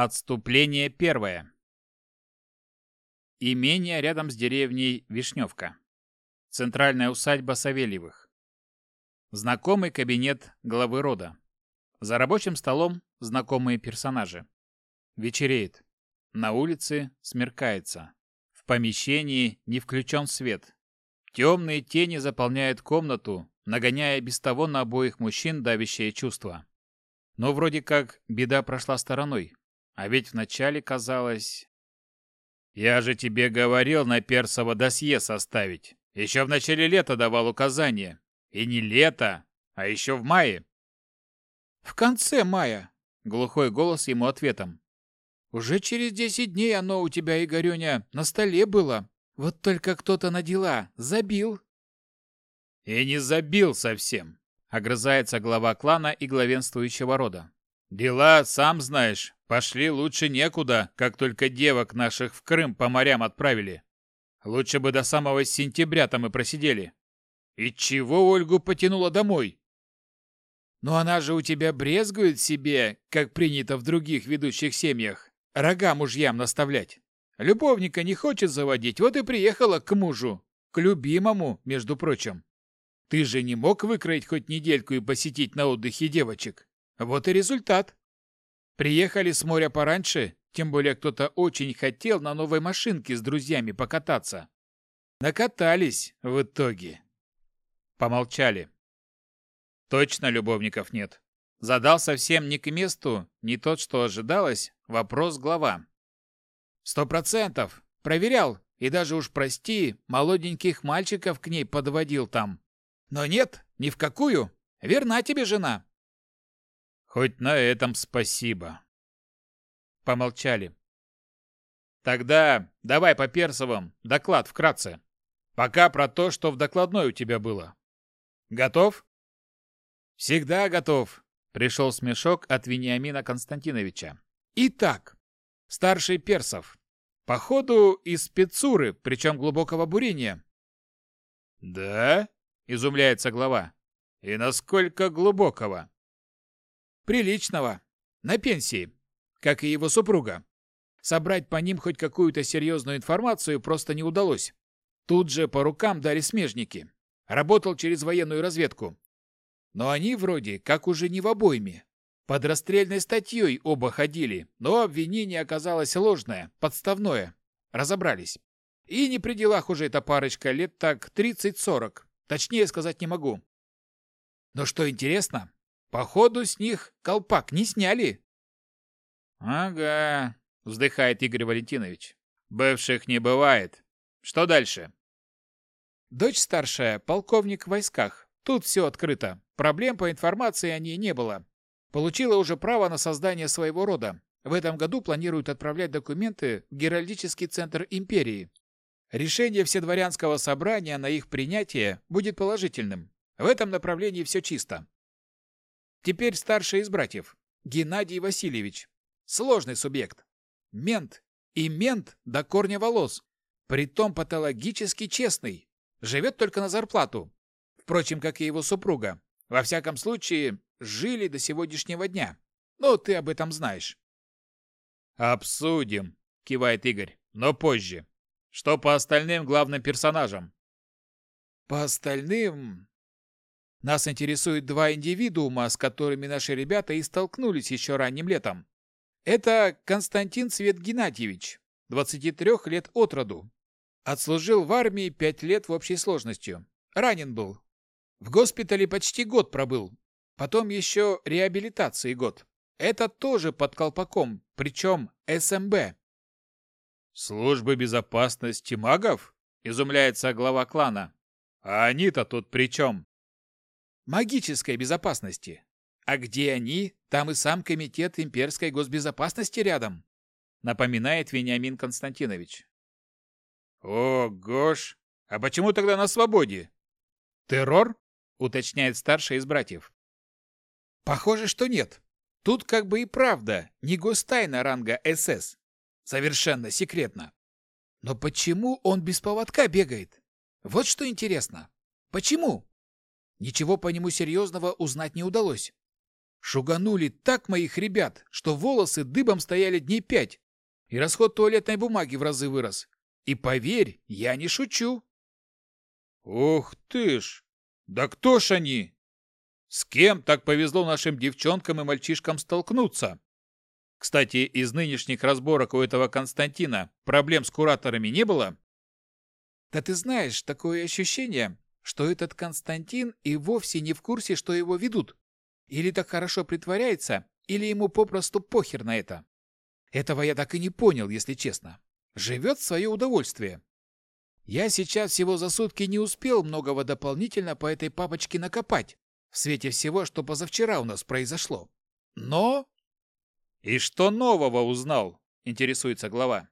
Отступление первое. Имение рядом с деревней Вишневка. Центральная усадьба Савельевых. Знакомый кабинет главы рода. За рабочим столом знакомые персонажи. Вечереет. На улице смеркается. В помещении не включен свет. Темные тени заполняют комнату, нагоняя без того на обоих мужчин давящее чувство. Но вроде как беда прошла стороной. А ведь вначале казалось... Я же тебе говорил на Персово досье составить. Еще в начале лета давал указания. И не лето, а еще в мае. В конце мая. Глухой голос ему ответом. Уже через десять дней оно у тебя, Игорюня, на столе было. Вот только кто-то на дела забил. И не забил совсем, огрызается глава клана и главенствующего рода. Дела сам знаешь, пошли лучше некуда, как только девок наших в Крым по морям отправили. Лучше бы до самого сентября там и просидели. И чего Ольгу потянуло домой? Ну, она же у тебя брезгует себе, как принято в других ведущих семьях, рога мужьям наставлять. Любовника не хочет заводить, вот и приехала к мужу, к любимому, между прочим. Ты же не мог выкроить хоть недельку и посетить на отдыхе девочек? Вот и результат. Приехали с моря пораньше, тем более кто-то очень хотел на новой машинке с друзьями покататься. Накатались в итоге. Помолчали. Точно любовников нет. Задал совсем не к месту, не тот, что ожидалось, вопрос глава. Сто процентов. Проверял. И даже уж, прости, молоденьких мальчиков к ней подводил там. Но нет, ни в какую. Верна тебе жена. Хоть на этом спасибо. Помолчали. Тогда давай по Персовым доклад вкратце. Пока про то, что в докладной у тебя было. Готов? Всегда готов. Пришел смешок от Вениамина Константиновича. Итак, старший Персов. Походу, из спецуры, причем глубокого бурения. Да? Изумляется глава. И насколько глубокого? приличного, на пенсии, как и его супруга. Собрать по ним хоть какую-то серьезную информацию просто не удалось. Тут же по рукам дали смежники. Работал через военную разведку. Но они вроде как уже не в обойме. Под расстрельной статьей оба ходили, но обвинение оказалось ложное, подставное. Разобрались. И не при делах уже эта парочка лет так 30-40. Точнее сказать не могу. Но что интересно, Походу с них колпак не сняли. Ага, вздыхает Игорь Валентинович. Бывших не бывает. Что дальше? Дочь старшая, полковник в войсках. Тут все открыто. Проблем по информации о ней не было. Получила уже право на создание своего рода. В этом году планируют отправлять документы в Геральдический центр империи. Решение Вседворянского собрания на их принятие будет положительным. В этом направлении все чисто. Теперь старший из братьев, Геннадий Васильевич. Сложный субъект. Мент. И мент до корня волос. Притом патологически честный. Живет только на зарплату. Впрочем, как и его супруга. Во всяком случае, жили до сегодняшнего дня. Но ты об этом знаешь. «Обсудим», — кивает Игорь, — «но позже. Что по остальным главным персонажам?» «По остальным нас интересуют два индивидуума, с которыми наши ребята и столкнулись еще ранним летом. Это Константин Свет Геннадьевич, 23 лет от роду. Отслужил в армии 5 лет в общей сложности, Ранен был. В госпитале почти год пробыл. Потом еще реабилитации год. Это тоже под колпаком, причем СМБ. Эм «Службы безопасности магов?» – изумляется глава клана. «А они-то тут при чем?» магической безопасности. А где они, там и сам Комитет имперской госбезопасности рядом, напоминает Вениамин Константинович. О, гош, а почему тогда на свободе? Террор? уточняет старший из братьев. Похоже, что нет. Тут как бы и правда, не гостайна ранга СС. Совершенно секретно. Но почему он без поводка бегает? Вот что интересно. Почему? Ничего по нему серьезного узнать не удалось. Шуганули так моих ребят, что волосы дыбом стояли дней пять, и расход туалетной бумаги в разы вырос. И поверь, я не шучу. Ух ты ж! Да кто ж они? С кем так повезло нашим девчонкам и мальчишкам столкнуться? Кстати, из нынешних разборок у этого Константина проблем с кураторами не было? Да ты знаешь, такое ощущение, что этот Константин и вовсе не в курсе, что его ведут. Или так хорошо притворяется, или ему попросту похер на это. Этого я так и не понял, если честно. Живет в свое удовольствие. Я сейчас всего за сутки не успел многого дополнительно по этой папочке накопать, в свете всего, что позавчера у нас произошло. Но... «И что нового узнал?» – интересуется глава.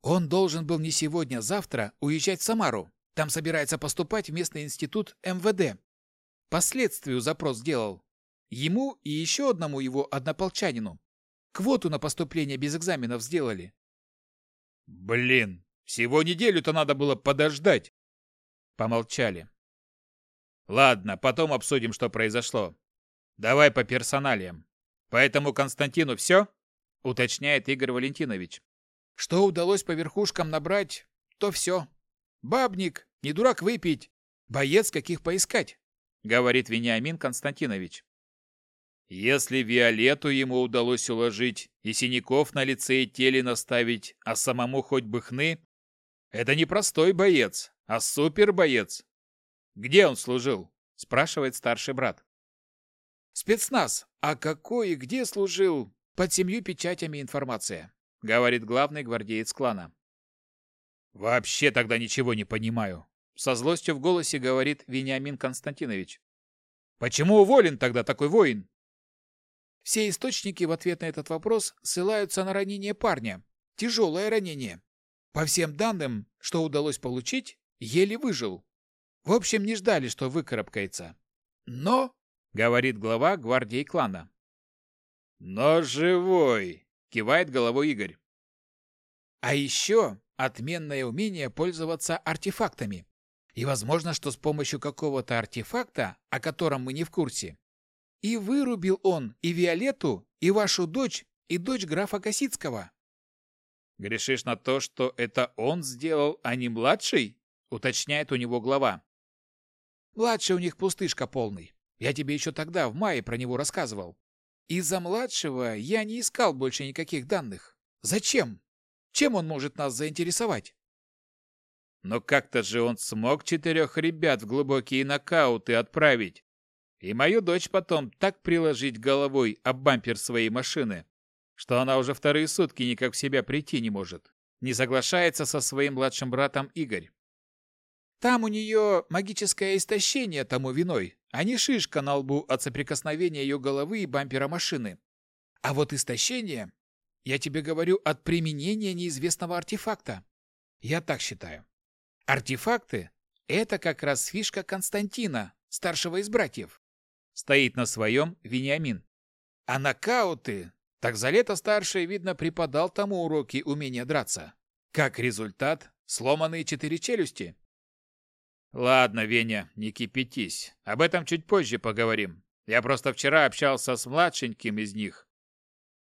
«Он должен был не сегодня, а завтра уезжать в Самару. Там собирается поступать в местный институт МВД. Последствию запрос сделал. Ему и еще одному его однополчанину. Квоту на поступление без экзаменов сделали. Блин, всего неделю-то надо было подождать. Помолчали. Ладно, потом обсудим, что произошло. Давай по персоналиям. Поэтому Константину все? Уточняет Игорь Валентинович. Что удалось по верхушкам набрать, то все, Бабник, не дурак выпить. Боец, каких поискать», — говорит Вениамин Константинович. Если Виолету ему удалось уложить и синяков на лице и теле наставить, а самому хоть бы хны, это не простой боец, а супербоец. «Где он служил?» — спрашивает старший брат. «Спецназ. А какой и где служил? Под семью печатями информация», — говорит главный гвардеец клана. Вообще тогда ничего не понимаю. Со злостью в голосе говорит Вениамин Константинович. Почему уволен тогда такой воин? Все источники в ответ на этот вопрос ссылаются на ранение парня. Тяжелое ранение. По всем данным, что удалось получить, еле выжил. В общем, не ждали, что выкарабкается. Но, говорит глава гвардии клана. Но живой, кивает головой Игорь. А еще Отменное умение пользоваться артефактами. И возможно, что с помощью какого-то артефакта, о котором мы не в курсе. И вырубил он и Виолетту, и вашу дочь, и дочь графа Косицкого. Грешишь на то, что это он сделал, а не младший? Уточняет у него глава. Младший у них пустышка полный. Я тебе еще тогда, в мае, про него рассказывал. Из-за младшего я не искал больше никаких данных. Зачем? Чем он может нас заинтересовать? Но как-то же он смог четырех ребят в глубокие нокауты отправить. И мою дочь потом так приложить головой об бампер своей машины, что она уже вторые сутки никак в себя прийти не может. Не соглашается со своим младшим братом Игорь. Там у нее магическое истощение тому виной, а не шишка на лбу от соприкосновения ее головы и бампера машины. А вот истощение я тебе говорю от применения неизвестного артефакта. Я так считаю. Артефакты — это как раз фишка Константина, старшего из братьев. Стоит на своем Вениамин. А нокауты... Так за лето старший, видно, преподал тому уроки умения драться. Как результат — сломанные четыре челюсти. Ладно, Веня, не кипятись. Об этом чуть позже поговорим. Я просто вчера общался с младшеньким из них.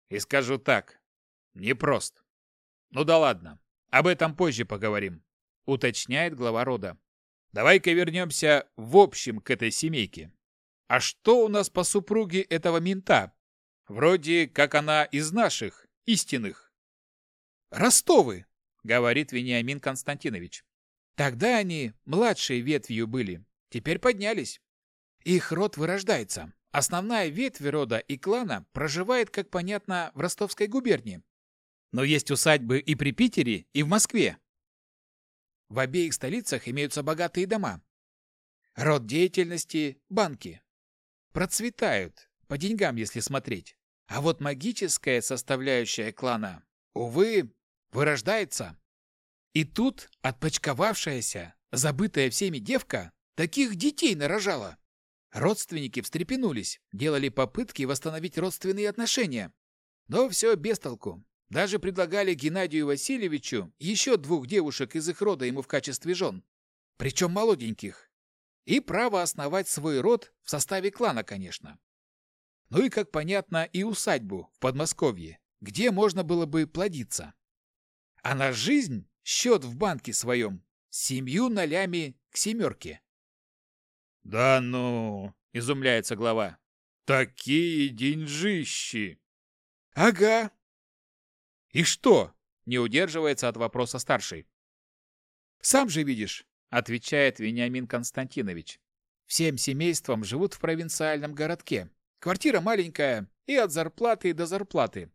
И скажу так, непрост. Ну да ладно, об этом позже поговорим, уточняет глава рода. Давай-ка вернемся в общем к этой семейке. А что у нас по супруге этого мента? Вроде как она из наших, истинных. Ростовы, говорит Вениамин Константинович. Тогда они младшей ветвью были, теперь поднялись. Их род вырождается. Основная ветвь рода и клана проживает, как понятно, в Ростовской губернии но есть усадьбы и при Питере, и в Москве. В обеих столицах имеются богатые дома. Род деятельности – банки. Процветают, по деньгам, если смотреть. А вот магическая составляющая клана, увы, вырождается. И тут отпочковавшаяся, забытая всеми девка, таких детей нарожала. Родственники встрепенулись, делали попытки восстановить родственные отношения. Но все без толку. Даже предлагали Геннадию Васильевичу еще двух девушек из их рода ему в качестве жен, причем молоденьких. И право основать свой род в составе клана, конечно. Ну и, как понятно, и усадьбу в Подмосковье, где можно было бы плодиться. А на жизнь счет в банке своем, семью нолями к семерке. «Да ну!» — изумляется глава. «Такие деньжищи!» «Ага!» «И что?» – не удерживается от вопроса старший. «Сам же видишь», – отвечает Вениамин Константинович. «Всем семейством живут в провинциальном городке. Квартира маленькая и от зарплаты до зарплаты.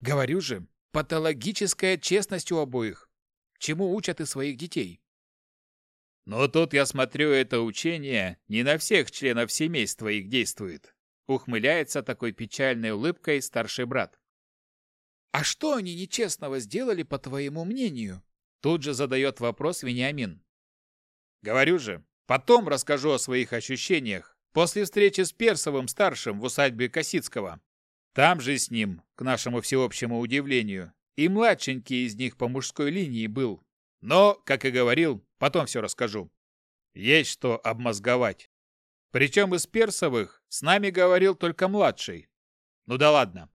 Говорю же, патологическая честность у обоих. Чему учат и своих детей?» «Но тут, я смотрю, это учение не на всех членов семейства их действует», ухмыляется такой печальной улыбкой старший брат. А что они нечестного сделали, по твоему мнению? Тут же задает вопрос Вениамин. Говорю же, потом расскажу о своих ощущениях после встречи с Персовым-старшим в усадьбе Косицкого. Там же с ним, к нашему всеобщему удивлению, и младшенький из них по мужской линии был. Но, как и говорил, потом все расскажу. Есть что обмозговать. Причем из Персовых с нами говорил только младший. Ну да ладно,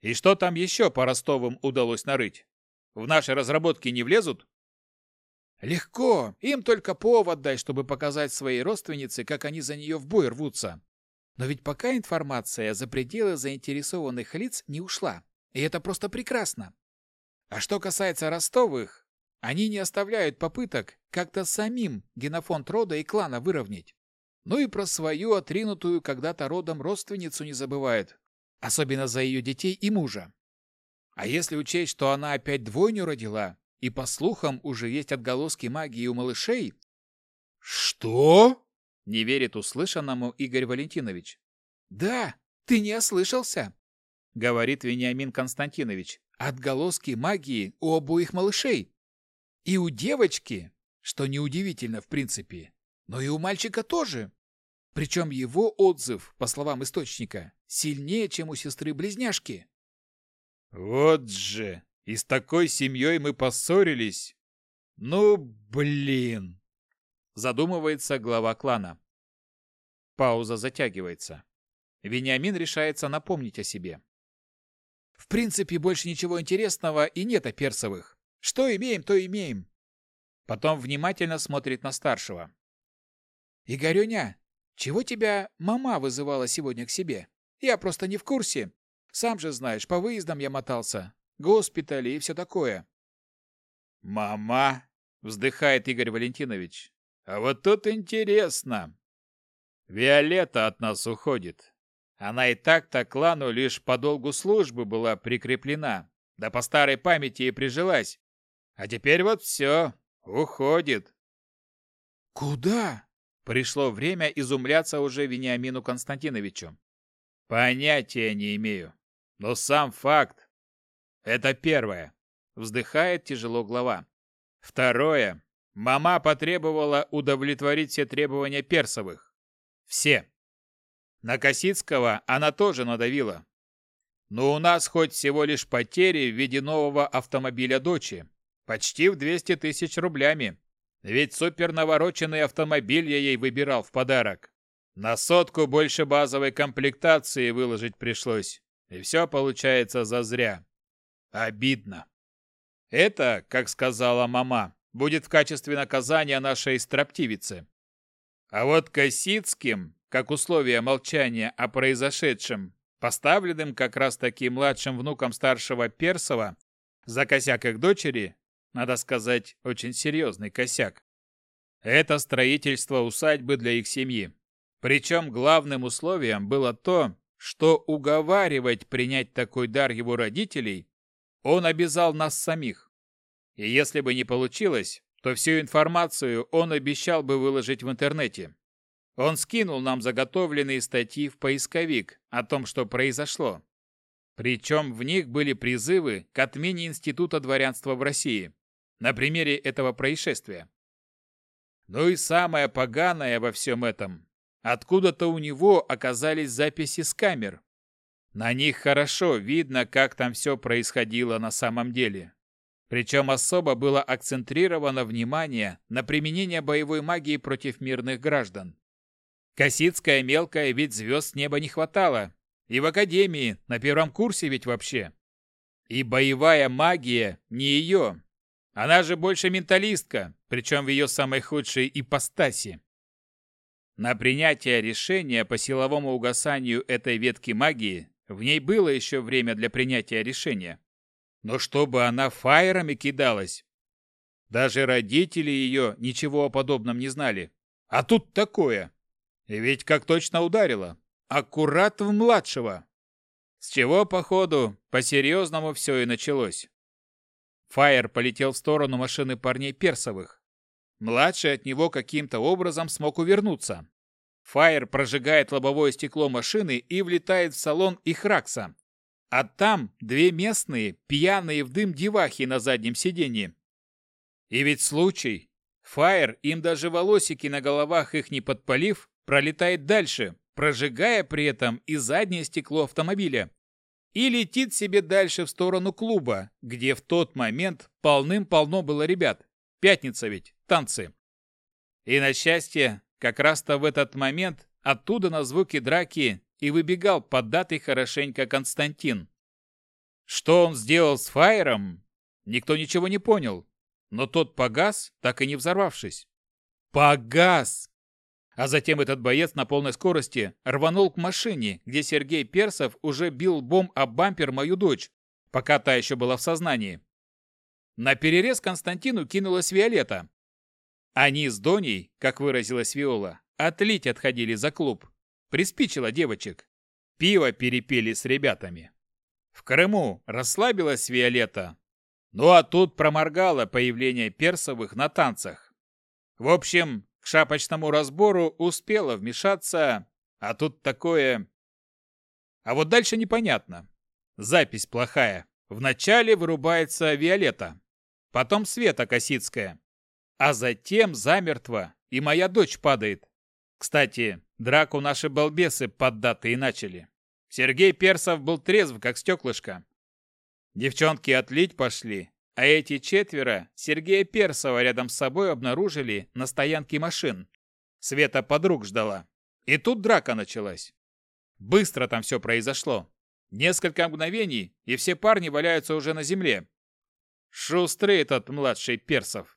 и что там еще по Ростовым удалось нарыть? В наши разработки не влезут? Легко. Им только повод дай, чтобы показать своей родственнице, как они за нее в бой рвутся. Но ведь пока информация за пределы заинтересованных лиц не ушла. И это просто прекрасно. А что касается Ростовых, они не оставляют попыток как-то самим генофонд рода и клана выровнять. Ну и про свою отринутую когда-то родом родственницу не забывают, особенно за ее детей и мужа. А если учесть, что она опять двойню родила, и, по слухам, уже есть отголоски магии у малышей... «Что?» — не верит услышанному Игорь Валентинович. «Да, ты не ослышался», — говорит Вениамин Константинович. «Отголоски магии у обоих малышей. И у девочки, что неудивительно в принципе, но и у мальчика тоже. Причем его отзыв, по словам источника, сильнее, чем у сестры-близняшки. Вот же! И с такой семьей мы поссорились! Ну, блин! Задумывается глава клана. Пауза затягивается. Вениамин решается напомнить о себе. В принципе, больше ничего интересного и нет о персовых. Что имеем, то имеем. Потом внимательно смотрит на старшего. Игорюня, чего тебя мама вызывала сегодня к себе? Я просто не в курсе. Сам же знаешь, по выездам я мотался. Госпитали и все такое. Мама, вздыхает Игорь Валентинович. А вот тут интересно. Виолетта от нас уходит. Она и так-то клану лишь по долгу службы была прикреплена, да по старой памяти и прижилась. А теперь вот все, уходит. Куда? Пришло время изумляться уже Вениамину Константиновичу. Понятия не имею. Но сам факт. Это первое. Вздыхает тяжело глава. Второе. Мама потребовала удовлетворить все требования Персовых. Все. На Косицкого она тоже надавила. Но у нас хоть всего лишь потери в виде нового автомобиля дочи. Почти в 200 тысяч рублями. Ведь супернавороченный автомобиль я ей выбирал в подарок. На сотку больше базовой комплектации выложить пришлось. И все получается зазря. Обидно. Это, как сказала мама, будет в качестве наказания нашей строптивицы. А вот Косицким, как условие молчания о произошедшем, поставленным как раз-таки младшим внуком старшего Персова, за косяк их дочери, надо сказать, очень серьезный косяк. Это строительство усадьбы для их семьи. Причем главным условием было то, что уговаривать принять такой дар его родителей он обязал нас самих. И если бы не получилось, то всю информацию он обещал бы выложить в интернете. Он скинул нам заготовленные статьи в поисковик о том, что произошло. Причем в них были призывы к отмене Института дворянства в России на примере этого происшествия. Ну и самое поганое во всем этом. Откуда-то у него оказались записи с камер. На них хорошо видно, как там все происходило на самом деле. Причем особо было акцентрировано внимание на применение боевой магии против мирных граждан. Косицкая мелкая ведь звезд с неба не хватало. И в академии, на первом курсе ведь вообще. И боевая магия не ее, она же больше менталистка, причем в ее самой худшей ипостаси. На принятие решения по силовому угасанию этой ветки магии в ней было еще время для принятия решения. Но чтобы она фаерами кидалась. Даже родители ее ничего о подобном не знали. А тут такое. И ведь как точно ударило. Аккурат в младшего. С чего, походу, по-серьезному все и началось. Фаер полетел в сторону машины парней Персовых. Младший от него каким-то образом смог увернуться. Фаер прожигает лобовое стекло машины и влетает в салон их ракса. А там две местные, пьяные в дым девахи на заднем сиденье. И ведь случай. Фаер, им даже волосики на головах их не подпалив, пролетает дальше, прожигая при этом и заднее стекло автомобиля и летит себе дальше в сторону клуба, где в тот момент полным-полно было ребят. Пятница ведь, танцы. И на счастье, как раз-то в этот момент оттуда на звуки драки и выбегал поддатый хорошенько Константин. Что он сделал с фаером, никто ничего не понял, но тот погас, так и не взорвавшись. Погас! А затем этот боец на полной скорости рванул к машине, где Сергей Персов уже бил бом об бампер мою дочь, пока та еще была в сознании. На перерез Константину кинулась Виолетта. Они с Доней, как выразилась Виола, отлить отходили за клуб. Приспичило девочек. Пиво перепели с ребятами. В Крыму расслабилась Виолетта. Ну а тут проморгала появление Персовых на танцах. В общем, к шапочному разбору успела вмешаться, а тут такое... А вот дальше непонятно. Запись плохая. Вначале вырубается Виолетта, потом Света Косицкая, а затем замертво и моя дочь падает. Кстати, драку наши балбесы поддатые начали. Сергей Персов был трезв, как стеклышко. Девчонки отлить пошли, а эти четверо Сергея Персова рядом с собой обнаружили на стоянке машин. Света подруг ждала. И тут драка началась. Быстро там все произошло. Несколько мгновений, и все парни валяются уже на земле. Шустрый этот младший Персов.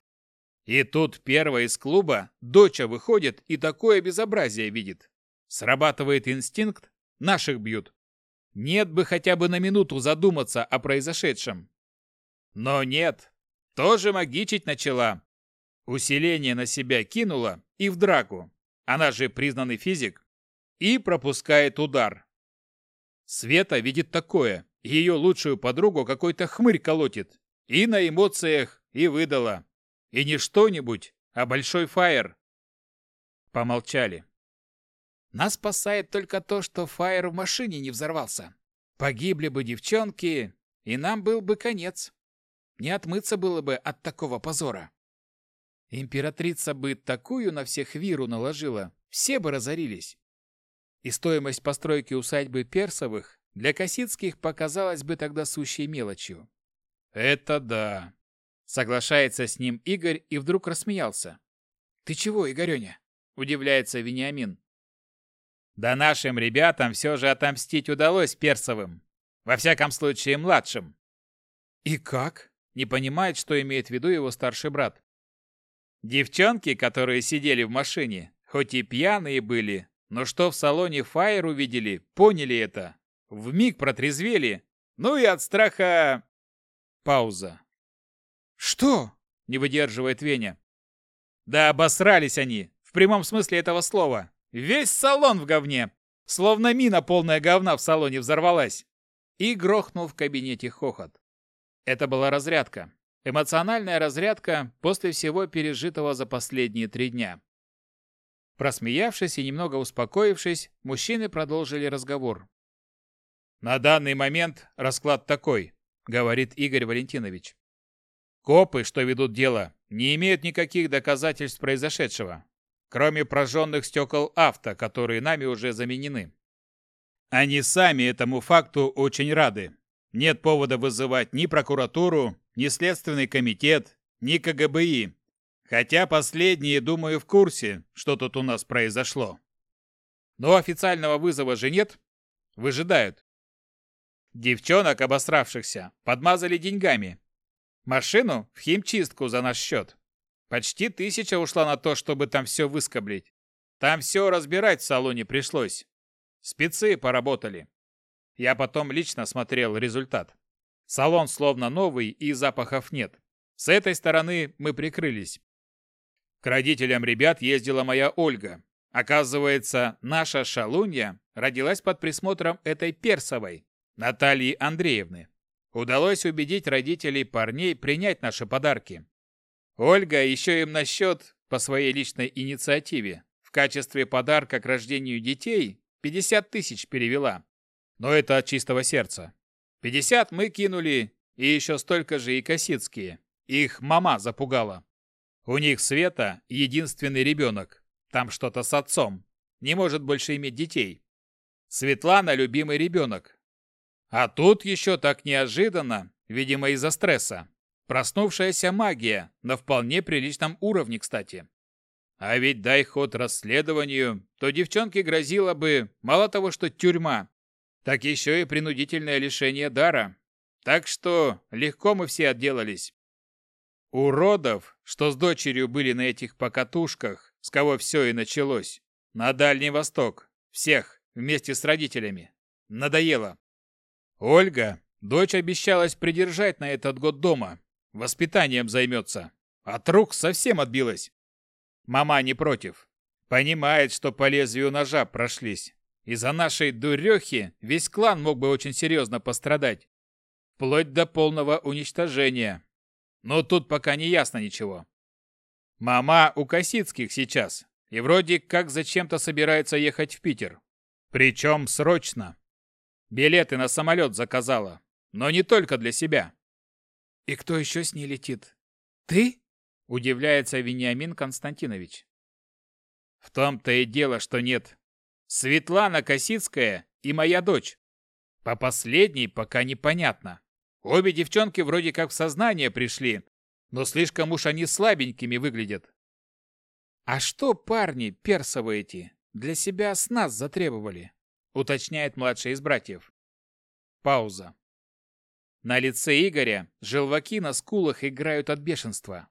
И тут первая из клуба, доча выходит и такое безобразие видит. Срабатывает инстинкт, наших бьют. Нет бы хотя бы на минуту задуматься о произошедшем. Но нет, тоже магичить начала. Усиление на себя кинула и в драку. Она же признанный физик. И пропускает удар. Света видит такое. Ее лучшую подругу какой-то хмырь колотит. И на эмоциях, и выдала. И не что-нибудь, а большой фаер. Помолчали. Нас спасает только то, что фаер в машине не взорвался. Погибли бы девчонки, и нам был бы конец. Не отмыться было бы от такого позора. Императрица бы такую на всех виру наложила, все бы разорились. И стоимость постройки усадьбы Персовых для Косицких показалась бы тогда сущей мелочью. «Это да!» Соглашается с ним Игорь и вдруг рассмеялся. «Ты чего, Игорёня?» – удивляется Вениамин. «Да нашим ребятам все же отомстить удалось Персовым. Во всяком случае, младшим». «И как?» не понимает, что имеет в виду его старший брат. Девчонки, которые сидели в машине, хоть и пьяные были, но что в салоне Фаер увидели, поняли это. Вмиг протрезвели. Ну и от страха... Пауза. «Что?» — не выдерживает Веня. «Да обосрались они, в прямом смысле этого слова. Весь салон в говне. Словно мина полная говна в салоне взорвалась. И грохнул в кабинете хохот. Это была разрядка. Эмоциональная разрядка после всего пережитого за последние три дня. Просмеявшись и немного успокоившись, мужчины продолжили разговор. «На данный момент расклад такой», — говорит Игорь Валентинович. «Копы, что ведут дело, не имеют никаких доказательств произошедшего, кроме прожженных стекол авто, которые нами уже заменены. Они сами этому факту очень рады, нет повода вызывать ни прокуратуру, ни Следственный комитет, ни КГБИ. Хотя последние, думаю, в курсе, что тут у нас произошло. Но официального вызова же нет. Выжидают. Девчонок, обосравшихся, подмазали деньгами. Машину в химчистку за наш счет. Почти тысяча ушла на то, чтобы там все выскоблить. Там все разбирать в салоне пришлось. Спецы поработали. Я потом лично смотрел результат. Салон словно новый и запахов нет. С этой стороны мы прикрылись. К родителям ребят ездила моя Ольга. Оказывается, наша шалунья родилась под присмотром этой персовой, Натальи Андреевны. Удалось убедить родителей парней принять наши подарки. Ольга еще им на счет, по своей личной инициативе, в качестве подарка к рождению детей 50 тысяч перевела. Но это от чистого сердца. 50 мы кинули, и еще столько же и Косицкие. Их мама запугала. У них Света единственный ребенок. Там что-то с отцом. Не может больше иметь детей. Светлана – любимый ребенок. А тут еще так неожиданно, видимо, из-за стресса. Проснувшаяся магия, на вполне приличном уровне, кстати. А ведь дай ход расследованию, то девчонке грозила бы мало того, что тюрьма, так еще и принудительное лишение дара. Так что легко мы все отделались. Уродов, что с дочерью были на этих покатушках, с кого все и началось, на Дальний Восток, всех, вместе с родителями. Надоело. Ольга, дочь обещалась придержать на этот год дома, воспитанием займется. А от рук совсем отбилась. Мама не против. Понимает, что по лезвию ножа прошлись. Из-за нашей дурехи весь клан мог бы очень серьезно пострадать. Вплоть до полного уничтожения. Но тут пока не ясно ничего. Мама у Косицких сейчас. И вроде как зачем-то собирается ехать в Питер. Причем срочно. Билеты на самолет заказала. Но не только для себя. И кто еще с ней летит? Ты? Удивляется Вениамин Константинович. В том-то и дело, что нет. Светлана Косицкая и моя дочь. По последней пока непонятно. Обе девчонки вроде как в сознание пришли, но слишком уж они слабенькими выглядят. А что парни персовые эти для себя с нас затребовали? Уточняет младший из братьев. Пауза. На лице Игоря желваки на скулах играют от бешенства.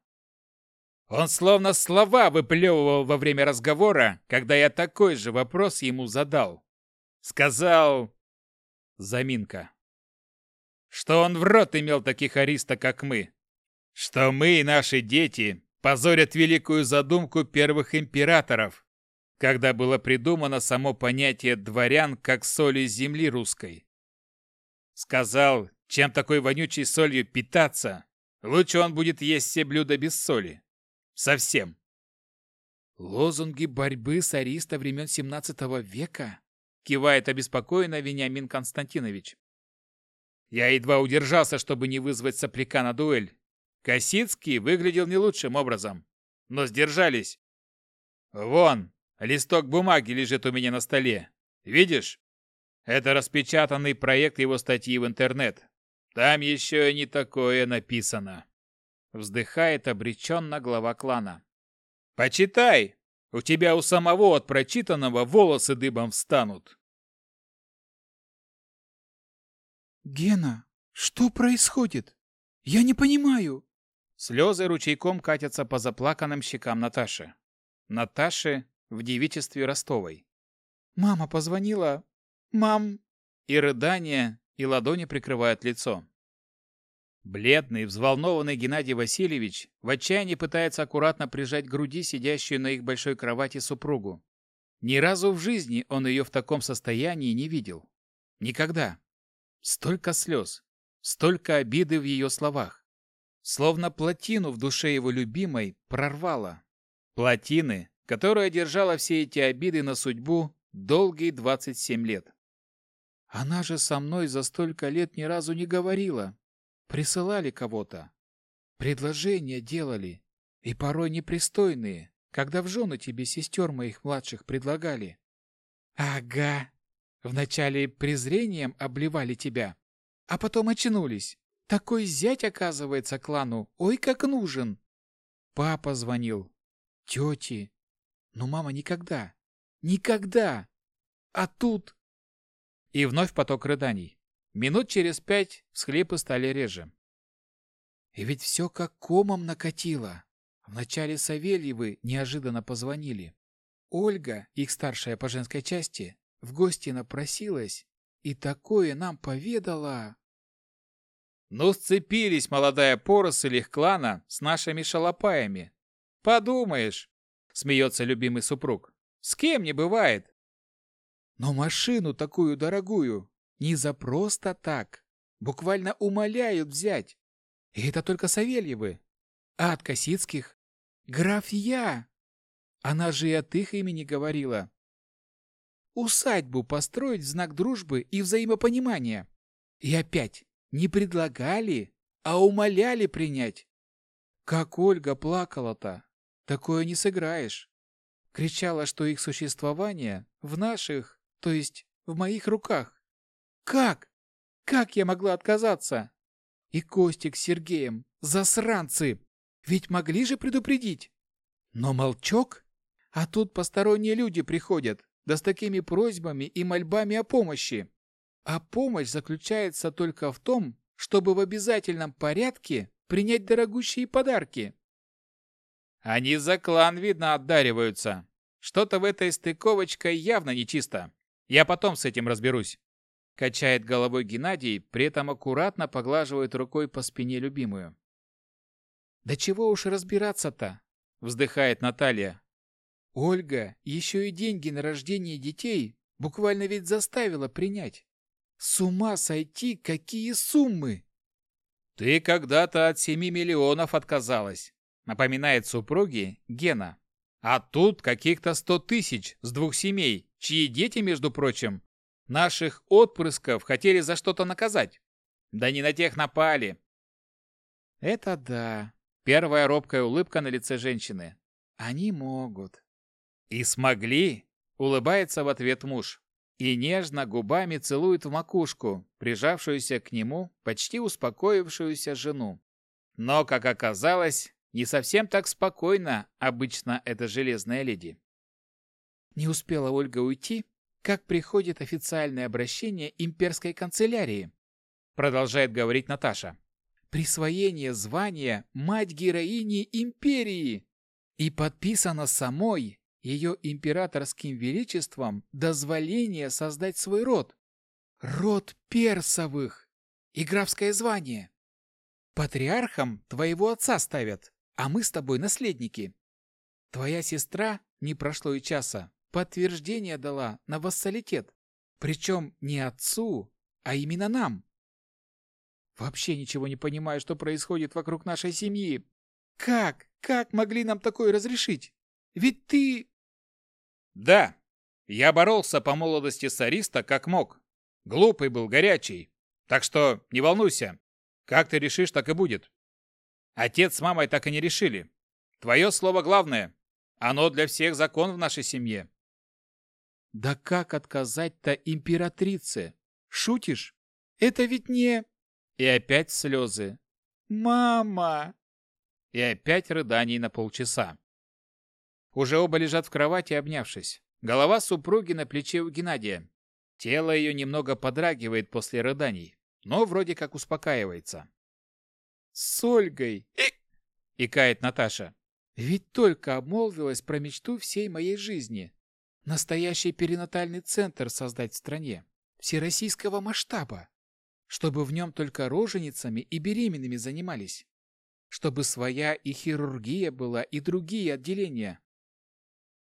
Он словно слова выплевывал во время разговора, когда я такой же вопрос ему задал. Сказал... Заминка. Что он в рот имел таких ариста, как мы. Что мы и наши дети позорят великую задумку первых императоров, когда было придумано само понятие «дворян» как соли земли русской. Сказал, чем такой вонючей солью питаться, лучше он будет есть все блюда без соли. Совсем. Лозунги борьбы с ариста времен 17 века? Кивает обеспокоенно Вениамин Константинович. Я едва удержался, чтобы не вызвать сопляка на дуэль. Косицкий выглядел не лучшим образом, но сдержались. Вон, листок бумаги лежит у меня на столе. Видишь? Это распечатанный проект его статьи в интернет. Там еще не такое написано. Вздыхает обреченно глава клана. «Почитай! У тебя у самого от прочитанного волосы дыбом встанут!» «Гена, что происходит? Я не понимаю!» Слезы ручейком катятся по заплаканным щекам Наташи. Наташи в девичестве Ростовой. «Мама позвонила. Мам!» И рыдание, и ладони прикрывают лицо. Бледный, взволнованный Геннадий Васильевич в отчаянии пытается аккуратно прижать к груди сидящую на их большой кровати супругу. Ни разу в жизни он ее в таком состоянии не видел. Никогда. Столько слез, столько обиды в ее словах. Словно плотину в душе его любимой прорвало. Плотины, которая держала все эти обиды на судьбу долгие 27 лет. Она же со мной за столько лет ни разу не говорила, присылали кого-то, предложения делали, и порой непристойные, когда в жены тебе сестер моих младших предлагали. Ага, вначале презрением обливали тебя, а потом очнулись. Такой зять, оказывается, клану, ой, как нужен. Папа звонил, тети, но мама никогда, никогда, а тут... И вновь поток рыданий. Минут через пять всхлипы стали реже. И ведь все как комом накатило. Вначале Савельевы неожиданно позвонили. Ольга, их старшая по женской части, в гости напросилась и такое нам поведала. Ну, сцепились молодая поросль их клана с нашими шалопаями. Подумаешь, смеется любимый супруг. С кем не бывает. Но машину такую дорогую не за просто так. Буквально умоляют взять. И это только Савельевы. А от Косицких? я. Она же и от их имени говорила. Усадьбу построить в знак дружбы и взаимопонимания. И опять, не предлагали, а умоляли принять. Как Ольга плакала-то. Такое не сыграешь. Кричала, что их существование в наших, то есть в моих руках. Как? Как я могла отказаться? И Костик с Сергеем, засранцы! Ведь могли же предупредить. Но молчок? А тут посторонние люди приходят, да с такими просьбами и мольбами о помощи. А помощь заключается только в том, чтобы в обязательном порядке принять дорогущие подарки. Они за клан, видно, отдариваются. Что-то в этой стыковочке явно нечисто. Я потом с этим разберусь. Качает головой Геннадий, при этом аккуратно поглаживает рукой по спине любимую. «Да чего уж разбираться-то?» – вздыхает Наталья. «Ольга еще и деньги на рождение детей буквально ведь заставила принять. С ума сойти, какие суммы!» «Ты когда-то от семи миллионов отказалась», – напоминает супруги Гена. «А тут каких-то сто тысяч с двух семей, чьи дети, между прочим, Наших отпрысков хотели за что-то наказать. Да не на тех напали. Это да. Первая робкая улыбка на лице женщины. Они могут. И смогли, улыбается в ответ муж. И нежно губами целует в макушку, прижавшуюся к нему, почти успокоившуюся жену. Но, как оказалось, не совсем так спокойно обычно эта железная леди. Не успела Ольга уйти, как приходит официальное обращение имперской канцелярии. Продолжает говорить Наташа. Присвоение звания «Мать-героини империи» и подписано самой ее императорским величеством дозволение создать свой род. Род Персовых и графское звание. Патриархом твоего отца ставят, а мы с тобой наследники. Твоя сестра, не прошло и часа, подтверждение дала на вассалитет. Причем не отцу, а именно нам. Вообще ничего не понимаю, что происходит вокруг нашей семьи. Как, как могли нам такое разрешить? Ведь ты... Да, я боролся по молодости с Ариста как мог. Глупый был, горячий. Так что не волнуйся. Как ты решишь, так и будет. Отец с мамой так и не решили. Твое слово главное. Оно для всех закон в нашей семье. Да как отказать-то императрице? Шутишь? Это ведь не... И опять слезы. Мама! И опять рыданий на полчаса. Уже оба лежат в кровати, обнявшись. Голова супруги на плече у Геннадия. Тело ее немного подрагивает после рыданий, но вроде как успокаивается. «С Ольгой!» — икает Наташа. «Ведь только обмолвилась про мечту всей моей жизни настоящий перинатальный центр создать в стране, всероссийского масштаба, чтобы в нем только роженицами и беременными занимались, чтобы своя и хирургия была, и другие отделения.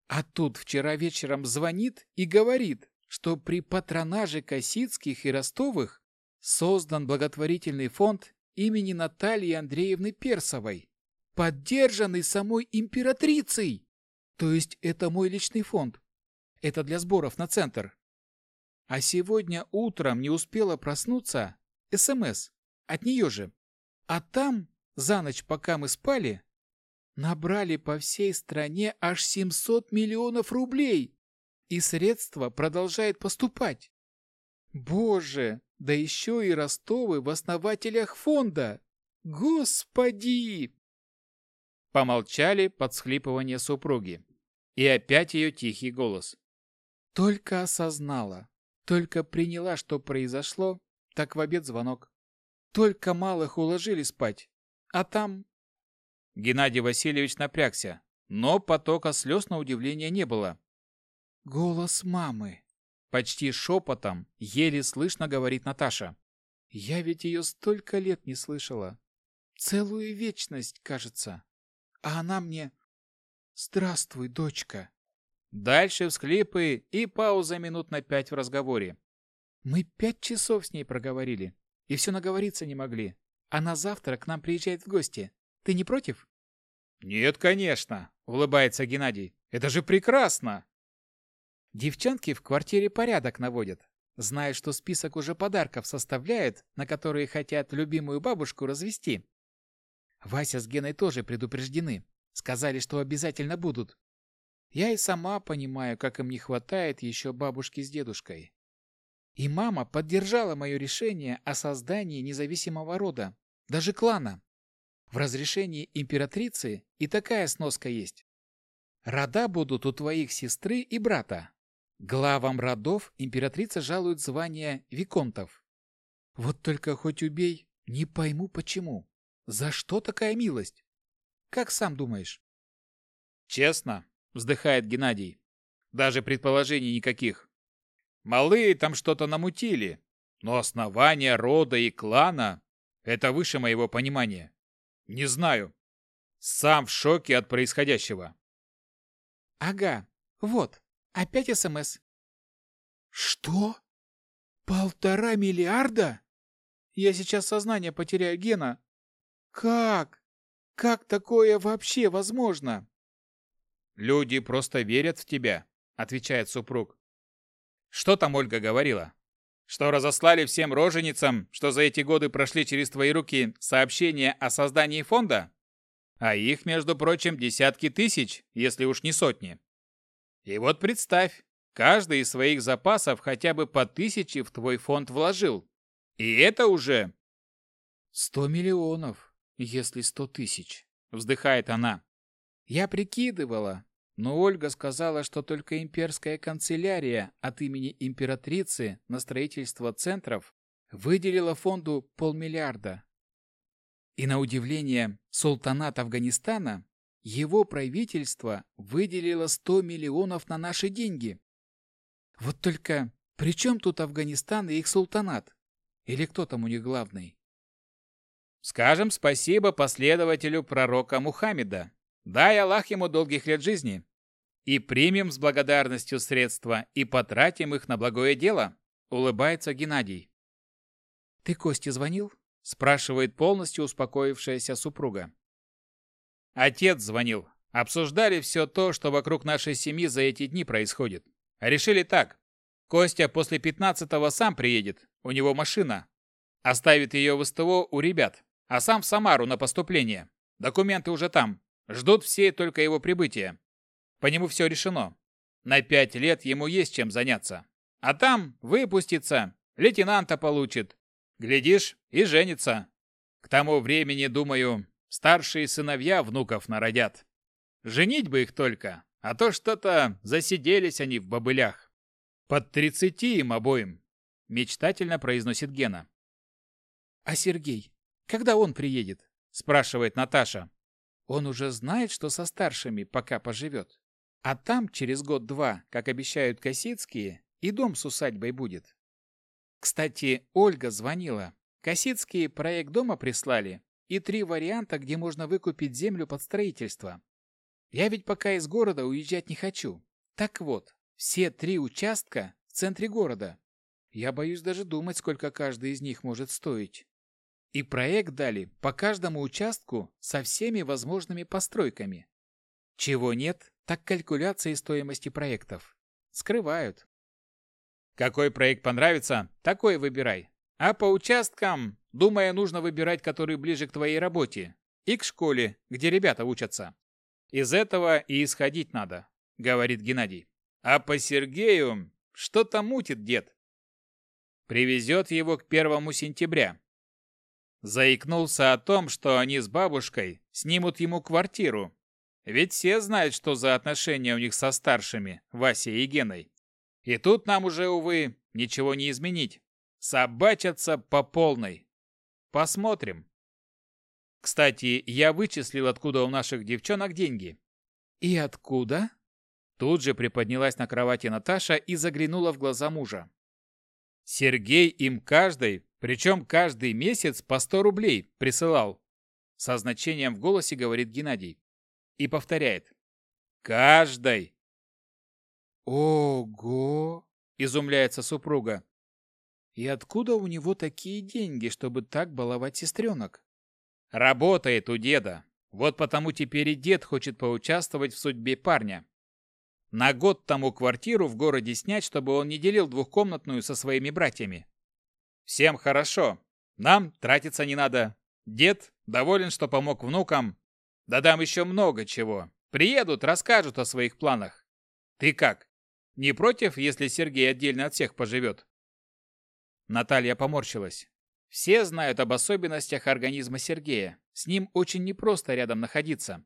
А тут вчера вечером звонит и говорит, что при патронаже Косицких и Ростовых создан благотворительный фонд имени Натальи Андреевны Персовой, поддержанный самой императрицей. То есть это мой личный фонд, это для сборов на центр. А сегодня утром не успела проснуться СМС от нее же. А там, за ночь, пока мы спали, набрали по всей стране аж 700 миллионов рублей. И средства продолжает поступать. Боже, да еще и Ростовы в основателях фонда. Господи! Помолчали под схлипывание супруги. И опять ее тихий голос. Только осознала, только приняла, что произошло, так в обед звонок. Только малых уложили спать, а там... Геннадий Васильевич напрягся, но потока слез на удивление не было. «Голос мамы!» Почти шепотом, еле слышно говорит Наташа. «Я ведь ее столько лет не слышала. Целую вечность, кажется. А она мне... Здравствуй, дочка!» Дальше всклипы и пауза минут на пять в разговоре. Мы пять часов с ней проговорили, и все наговориться не могли. Она завтра к нам приезжает в гости. Ты не против? Нет, конечно, улыбается Геннадий. Это же прекрасно. Девчонки в квартире порядок наводят. Знают, что список уже подарков составляют, на которые хотят любимую бабушку развести. Вася с Геной тоже предупреждены. Сказали, что обязательно будут. Я и сама понимаю, как им не хватает еще бабушки с дедушкой. И мама поддержала мое решение о создании независимого рода, даже клана. В разрешении императрицы и такая сноска есть. Рода будут у твоих сестры и брата. Главам родов императрица жалует звание виконтов. Вот только хоть убей, не пойму почему. За что такая милость? Как сам думаешь? Честно, вздыхает Геннадий. Даже предположений никаких. Малые там что-то намутили, но основание рода и клана — это выше моего понимания. Не знаю. Сам в шоке от происходящего. Ага, вот, опять СМС. Что? Полтора миллиарда? Я сейчас сознание потеряю Гена. Как? Как такое вообще возможно? «Люди просто верят в тебя», — отвечает супруг. «Что там Ольга говорила?» «Что разослали всем роженицам, что за эти годы прошли через твои руки сообщения о создании фонда?» А их, между прочим, десятки тысяч, если уж не сотни. И вот представь, каждый из своих запасов хотя бы по тысяче в твой фонд вложил. И это уже... «Сто миллионов, если сто тысяч», — вздыхает она. Я прикидывала, но Ольга сказала, что только имперская канцелярия от имени императрицы на строительство центров выделила фонду полмиллиарда. И на удивление султанат Афганистана, его правительство выделило 100 миллионов на наши деньги. Вот только при чем тут Афганистан и их султанат? Или кто там у них главный? Скажем спасибо последователю пророка Мухаммеда, Дай Аллах ему долгих лет жизни. И примем с благодарностью средства и потратим их на благое дело», — улыбается Геннадий. «Ты Косте звонил?» — спрашивает полностью успокоившаяся супруга. «Отец звонил. Обсуждали все то, что вокруг нашей семьи за эти дни происходит. Решили так. Костя после пятнадцатого сам приедет, у него машина. Оставит ее в СТО у ребят, а сам в Самару на поступление. Документы уже там. Ждут все только его прибытия. По нему все решено. На пять лет ему есть чем заняться. А там выпустится, лейтенанта получит. Глядишь, и женится. К тому времени, думаю, старшие сыновья внуков народят. Женить бы их только, а то что-то засиделись они в бобылях. Под тридцати им обоим, мечтательно произносит Гена. А Сергей, когда он приедет? спрашивает Наташа. Он уже знает, что со старшими пока поживет. А там через год-два, как обещают Косицкие, и дом с усадьбой будет. Кстати, Ольга звонила. Косицкие проект дома прислали и три варианта, где можно выкупить землю под строительство. Я ведь пока из города уезжать не хочу. Так вот, все три участка в центре города. Я боюсь даже думать, сколько каждый из них может стоить. И проект дали по каждому участку со всеми возможными постройками. Чего нет, так калькуляции стоимости проектов. Скрывают. Какой проект понравится, такой выбирай. А по участкам, думаю, нужно выбирать, который ближе к твоей работе и к школе, где ребята учатся. Из этого и исходить надо, говорит Геннадий. А по Сергею что-то мутит дед. Привезет его к первому сентября, Заикнулся о том, что они с бабушкой снимут ему квартиру. Ведь все знают, что за отношения у них со старшими, Васей и Геной. И тут нам уже, увы, ничего не изменить. Собачатся по полной. Посмотрим. Кстати, я вычислил, откуда у наших девчонок деньги. И откуда? Тут же приподнялась на кровати Наташа и заглянула в глаза мужа. Сергей им каждый, причем каждый месяц по 100 рублей присылал. Со значением в голосе говорит Геннадий. И повторяет. Каждый. Ого! Изумляется супруга. И откуда у него такие деньги, чтобы так баловать сестренок? Работает у деда. Вот потому теперь и дед хочет поучаствовать в судьбе парня. На год тому квартиру в городе снять, чтобы он не делил двухкомнатную со своими братьями. Всем хорошо. Нам тратиться не надо. Дед доволен, что помог внукам. Да дам еще много чего. Приедут, расскажут о своих планах. Ты как? Не против, если Сергей отдельно от всех поживет?» Наталья поморщилась. Все знают об особенностях организма Сергея. С ним очень непросто рядом находиться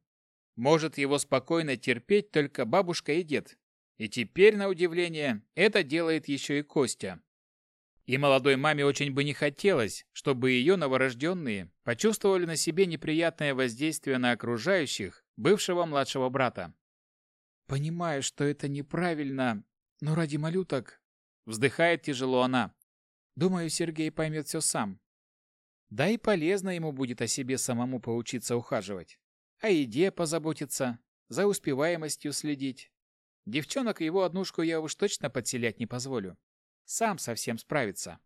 может его спокойно терпеть только бабушка и дед. И теперь, на удивление, это делает еще и Костя. И молодой маме очень бы не хотелось, чтобы ее новорожденные почувствовали на себе неприятное воздействие на окружающих бывшего младшего брата. «Понимаю, что это неправильно, но ради малюток...» Вздыхает тяжело она. «Думаю, Сергей поймет все сам. Да и полезно ему будет о себе самому поучиться ухаживать» о еде позаботиться, за успеваемостью следить. Девчонок его однушку я уж точно подселять не позволю. Сам совсем справится.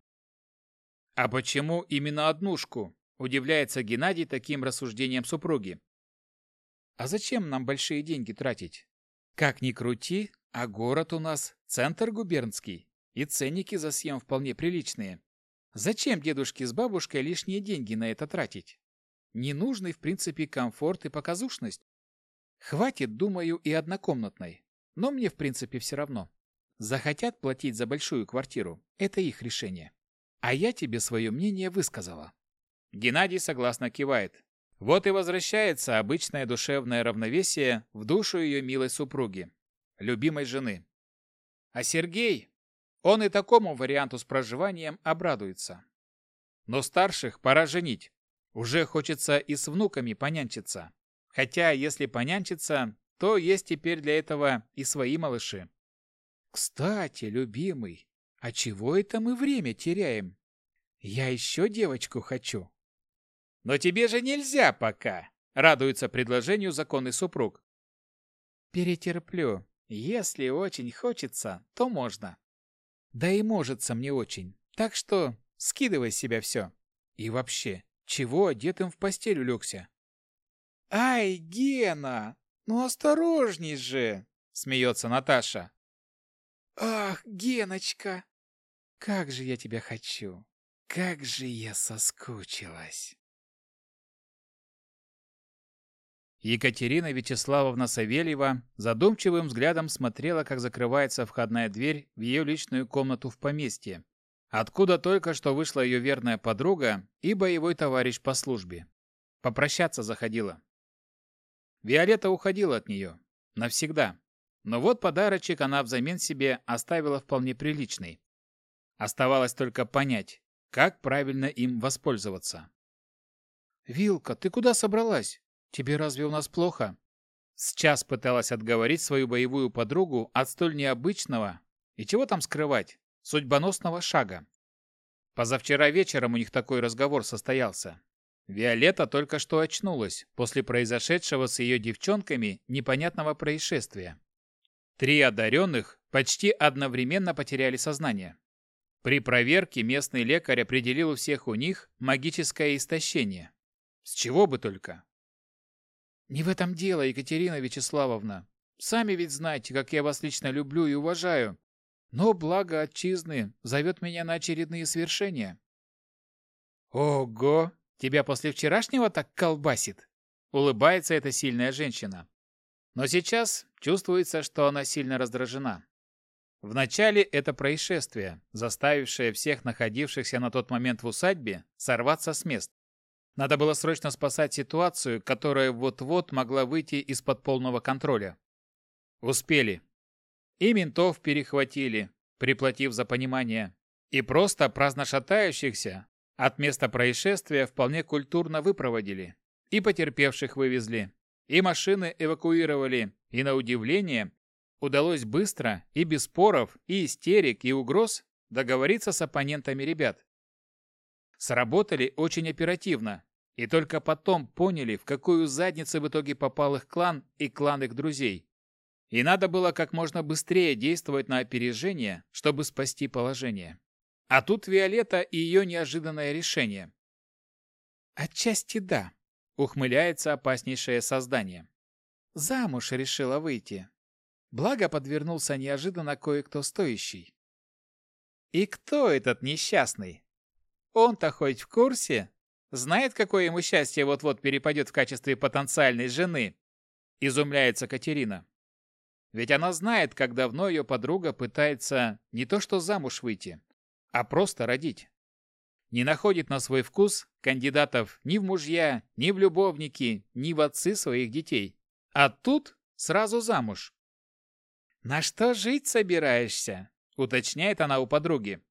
А почему именно однушку? Удивляется Геннадий таким рассуждением супруги. А зачем нам большие деньги тратить? Как ни крути, а город у нас центр губернский, и ценники за съем вполне приличные. Зачем дедушке с бабушкой лишние деньги на это тратить? ненужный, в принципе, комфорт и показушность. Хватит, думаю, и однокомнатной. Но мне, в принципе, все равно. Захотят платить за большую квартиру – это их решение. А я тебе свое мнение высказала. Геннадий согласно кивает. Вот и возвращается обычное душевное равновесие в душу ее милой супруги, любимой жены. А Сергей, он и такому варианту с проживанием обрадуется. Но старших пора женить. Уже хочется и с внуками понянчиться. Хотя, если понянчиться, то есть теперь для этого и свои малыши. Кстати, любимый, а чего это мы время теряем? Я еще девочку хочу. Но тебе же нельзя пока, радуется предложению законный супруг. Перетерплю. Если очень хочется, то можно. Да и может мне очень. Так что скидывай с себя все. И вообще, чего одетым в постель улегся. «Ай, Гена, ну осторожней же!» — смеется Наташа. «Ах, Геночка, как же я тебя хочу! Как же я соскучилась!» Екатерина Вячеславовна Савельева задумчивым взглядом смотрела, как закрывается входная дверь в ее личную комнату в поместье откуда только что вышла ее верная подруга и боевой товарищ по службе. Попрощаться заходила. Виолетта уходила от нее. Навсегда. Но вот подарочек она взамен себе оставила вполне приличный. Оставалось только понять, как правильно им воспользоваться. «Вилка, ты куда собралась? Тебе разве у нас плохо?» Сейчас пыталась отговорить свою боевую подругу от столь необычного, и чего там скрывать, судьбоносного шага. Позавчера вечером у них такой разговор состоялся. Виолетта только что очнулась после произошедшего с ее девчонками непонятного происшествия. Три одаренных почти одновременно потеряли сознание. При проверке местный лекарь определил у всех у них магическое истощение. С чего бы только? Не в этом дело, Екатерина Вячеславовна. Сами ведь знаете, как я вас лично люблю и уважаю но благо отчизны зовет меня на очередные свершения». «Ого! Тебя после вчерашнего так колбасит!» — улыбается эта сильная женщина. Но сейчас чувствуется, что она сильно раздражена. Вначале это происшествие, заставившее всех находившихся на тот момент в усадьбе сорваться с мест. Надо было срочно спасать ситуацию, которая вот-вот могла выйти из-под полного контроля. Успели и ментов перехватили, приплатив за понимание, и просто праздно шатающихся от места происшествия вполне культурно выпроводили, и потерпевших вывезли, и машины эвакуировали, и, на удивление, удалось быстро и без споров, и истерик, и угроз договориться с оппонентами ребят. Сработали очень оперативно, и только потом поняли, в какую задницу в итоге попал их клан и клан их друзей и надо было как можно быстрее действовать на опережение, чтобы спасти положение. А тут Виолетта и ее неожиданное решение. «Отчасти да», — ухмыляется опаснейшее создание. «Замуж решила выйти. Благо подвернулся неожиданно кое-кто стоящий». «И кто этот несчастный? Он-то хоть в курсе? Знает, какое ему счастье вот-вот перепадет в качестве потенциальной жены?» — изумляется Катерина. Ведь она знает, как давно ее подруга пытается не то что замуж выйти, а просто родить. Не находит на свой вкус кандидатов ни в мужья, ни в любовники, ни в отцы своих детей. А тут сразу замуж. «На что жить собираешься?» – уточняет она у подруги.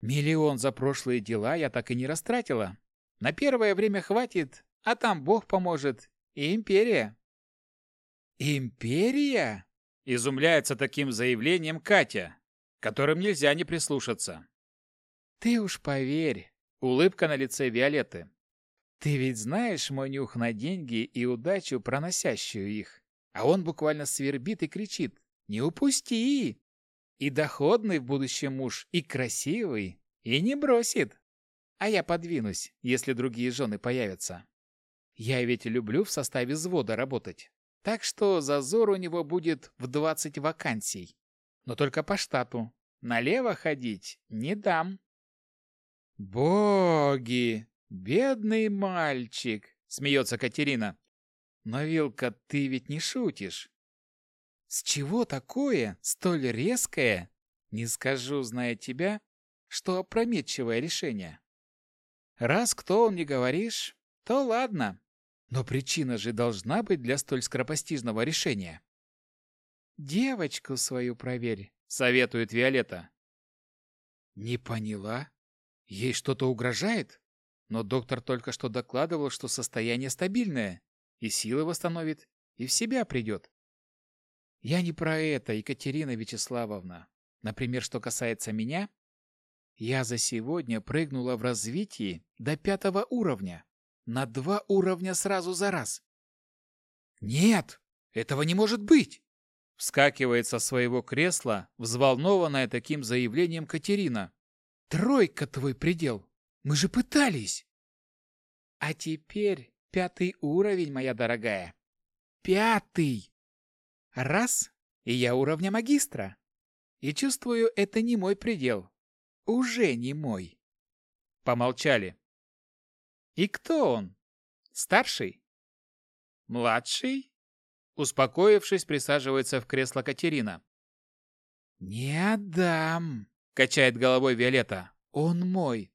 «Миллион за прошлые дела я так и не растратила. На первое время хватит, а там Бог поможет и империя». «Империя?» – изумляется таким заявлением Катя, которым нельзя не прислушаться. «Ты уж поверь!» – улыбка на лице Виолетты. «Ты ведь знаешь мой нюх на деньги и удачу, проносящую их?» А он буквально свербит и кричит «Не упусти!» И доходный в будущем муж, и красивый, и не бросит. А я подвинусь, если другие жены появятся. Я ведь люблю в составе взвода работать. Так что зазор у него будет в 20 вакансий. Но только по штату. Налево ходить не дам. Боги, бедный мальчик, смеется Катерина. Но, Вилка, ты ведь не шутишь. С чего такое, столь резкое? Не скажу, зная тебя, что опрометчивое решение. Раз кто он не говоришь, то ладно, но причина же должна быть для столь скоропостижного решения. «Девочку свою проверь», — советует Виолетта. «Не поняла? Ей что-то угрожает?» Но доктор только что докладывал, что состояние стабильное, и силы восстановит, и в себя придет. Я не про это, Екатерина Вячеславовна. Например, что касается меня, я за сегодня прыгнула в развитии до пятого уровня на два уровня сразу за раз. «Нет, этого не может быть!» Вскакивает со своего кресла, взволнованная таким заявлением Катерина. «Тройка твой предел! Мы же пытались!» «А теперь пятый уровень, моя дорогая!» «Пятый!» «Раз, и я уровня магистра!» «И чувствую, это не мой предел!» «Уже не мой!» Помолчали. И кто он? Старший? Младший? Успокоившись, присаживается в кресло Катерина. «Не отдам!» — качает головой Виолетта. «Он мой!»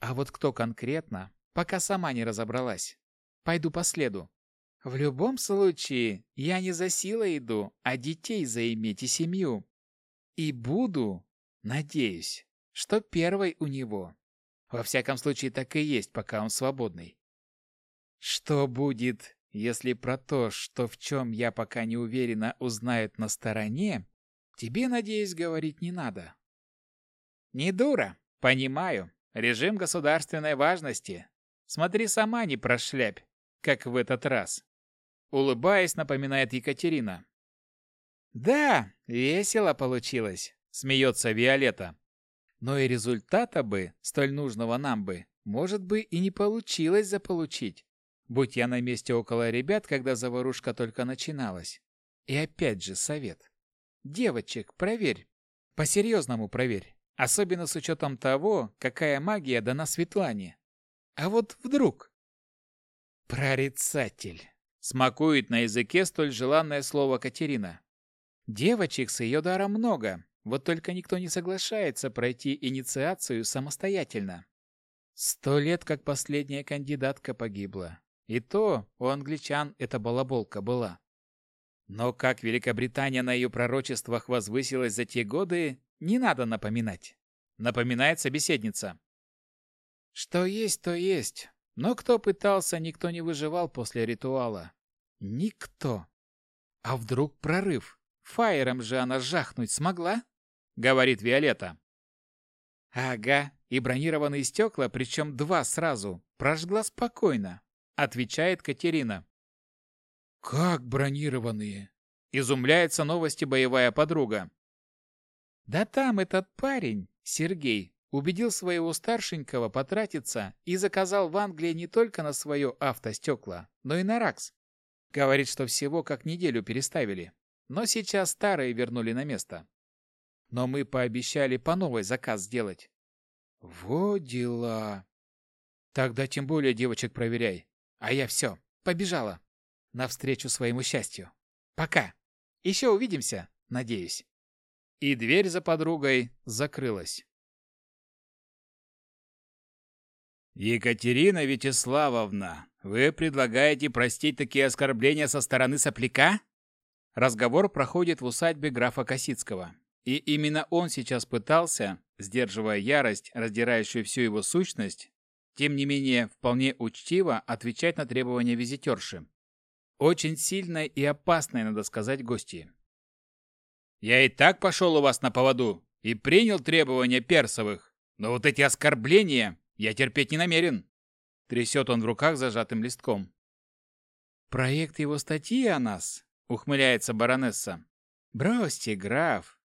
А вот кто конкретно, пока сама не разобралась. Пойду по следу. В любом случае, я не за силой иду, а детей заиметь и семью. И буду, надеюсь, что первой у него во всяком случае, так и есть, пока он свободный. Что будет, если про то, что в чем я пока не уверена, узнают на стороне? Тебе, надеюсь, говорить не надо. Не дура, понимаю. Режим государственной важности. Смотри сама, не прошляпь, как в этот раз. Улыбаясь, напоминает Екатерина. Да, весело получилось, смеется Виолетта но и результата бы, столь нужного нам бы, может бы и не получилось заполучить. Будь я на месте около ребят, когда заварушка только начиналась. И опять же совет. Девочек, проверь. По-серьезному проверь. Особенно с учетом того, какая магия дана Светлане. А вот вдруг... Прорицатель. Смакует на языке столь желанное слово Катерина. Девочек с ее даром много, вот только никто не соглашается пройти инициацию самостоятельно. Сто лет, как последняя кандидатка погибла. И то у англичан эта балаболка была. Но как Великобритания на ее пророчествах возвысилась за те годы, не надо напоминать. Напоминает собеседница. Что есть, то есть. Но кто пытался, никто не выживал после ритуала. Никто. А вдруг прорыв? Фаером же она жахнуть смогла? говорит Виолетта. «Ага, и бронированные стекла, причем два сразу, прожгла спокойно», отвечает Катерина. «Как бронированные?» Изумляется новости боевая подруга. «Да там этот парень, Сергей, убедил своего старшенького потратиться и заказал в Англии не только на свое автостекла, но и на РАКС. Говорит, что всего как неделю переставили, но сейчас старые вернули на место но мы пообещали по новой заказ сделать». «Во дела!» «Тогда тем более девочек проверяй. А я все, побежала. Навстречу своему счастью. Пока. Еще увидимся, надеюсь». И дверь за подругой закрылась. «Екатерина Вячеславовна, вы предлагаете простить такие оскорбления со стороны сопляка?» Разговор проходит в усадьбе графа Косицкого. И именно он сейчас пытался, сдерживая ярость, раздирающую всю его сущность, тем не менее вполне учтиво отвечать на требования визитерши. Очень сильной и опасной, надо сказать, гости. «Я и так пошел у вас на поводу и принял требования персовых, но вот эти оскорбления я терпеть не намерен», трясет он в руках зажатым листком. «Проект его статьи о нас», — ухмыляется баронесса. «Бросьте, граф,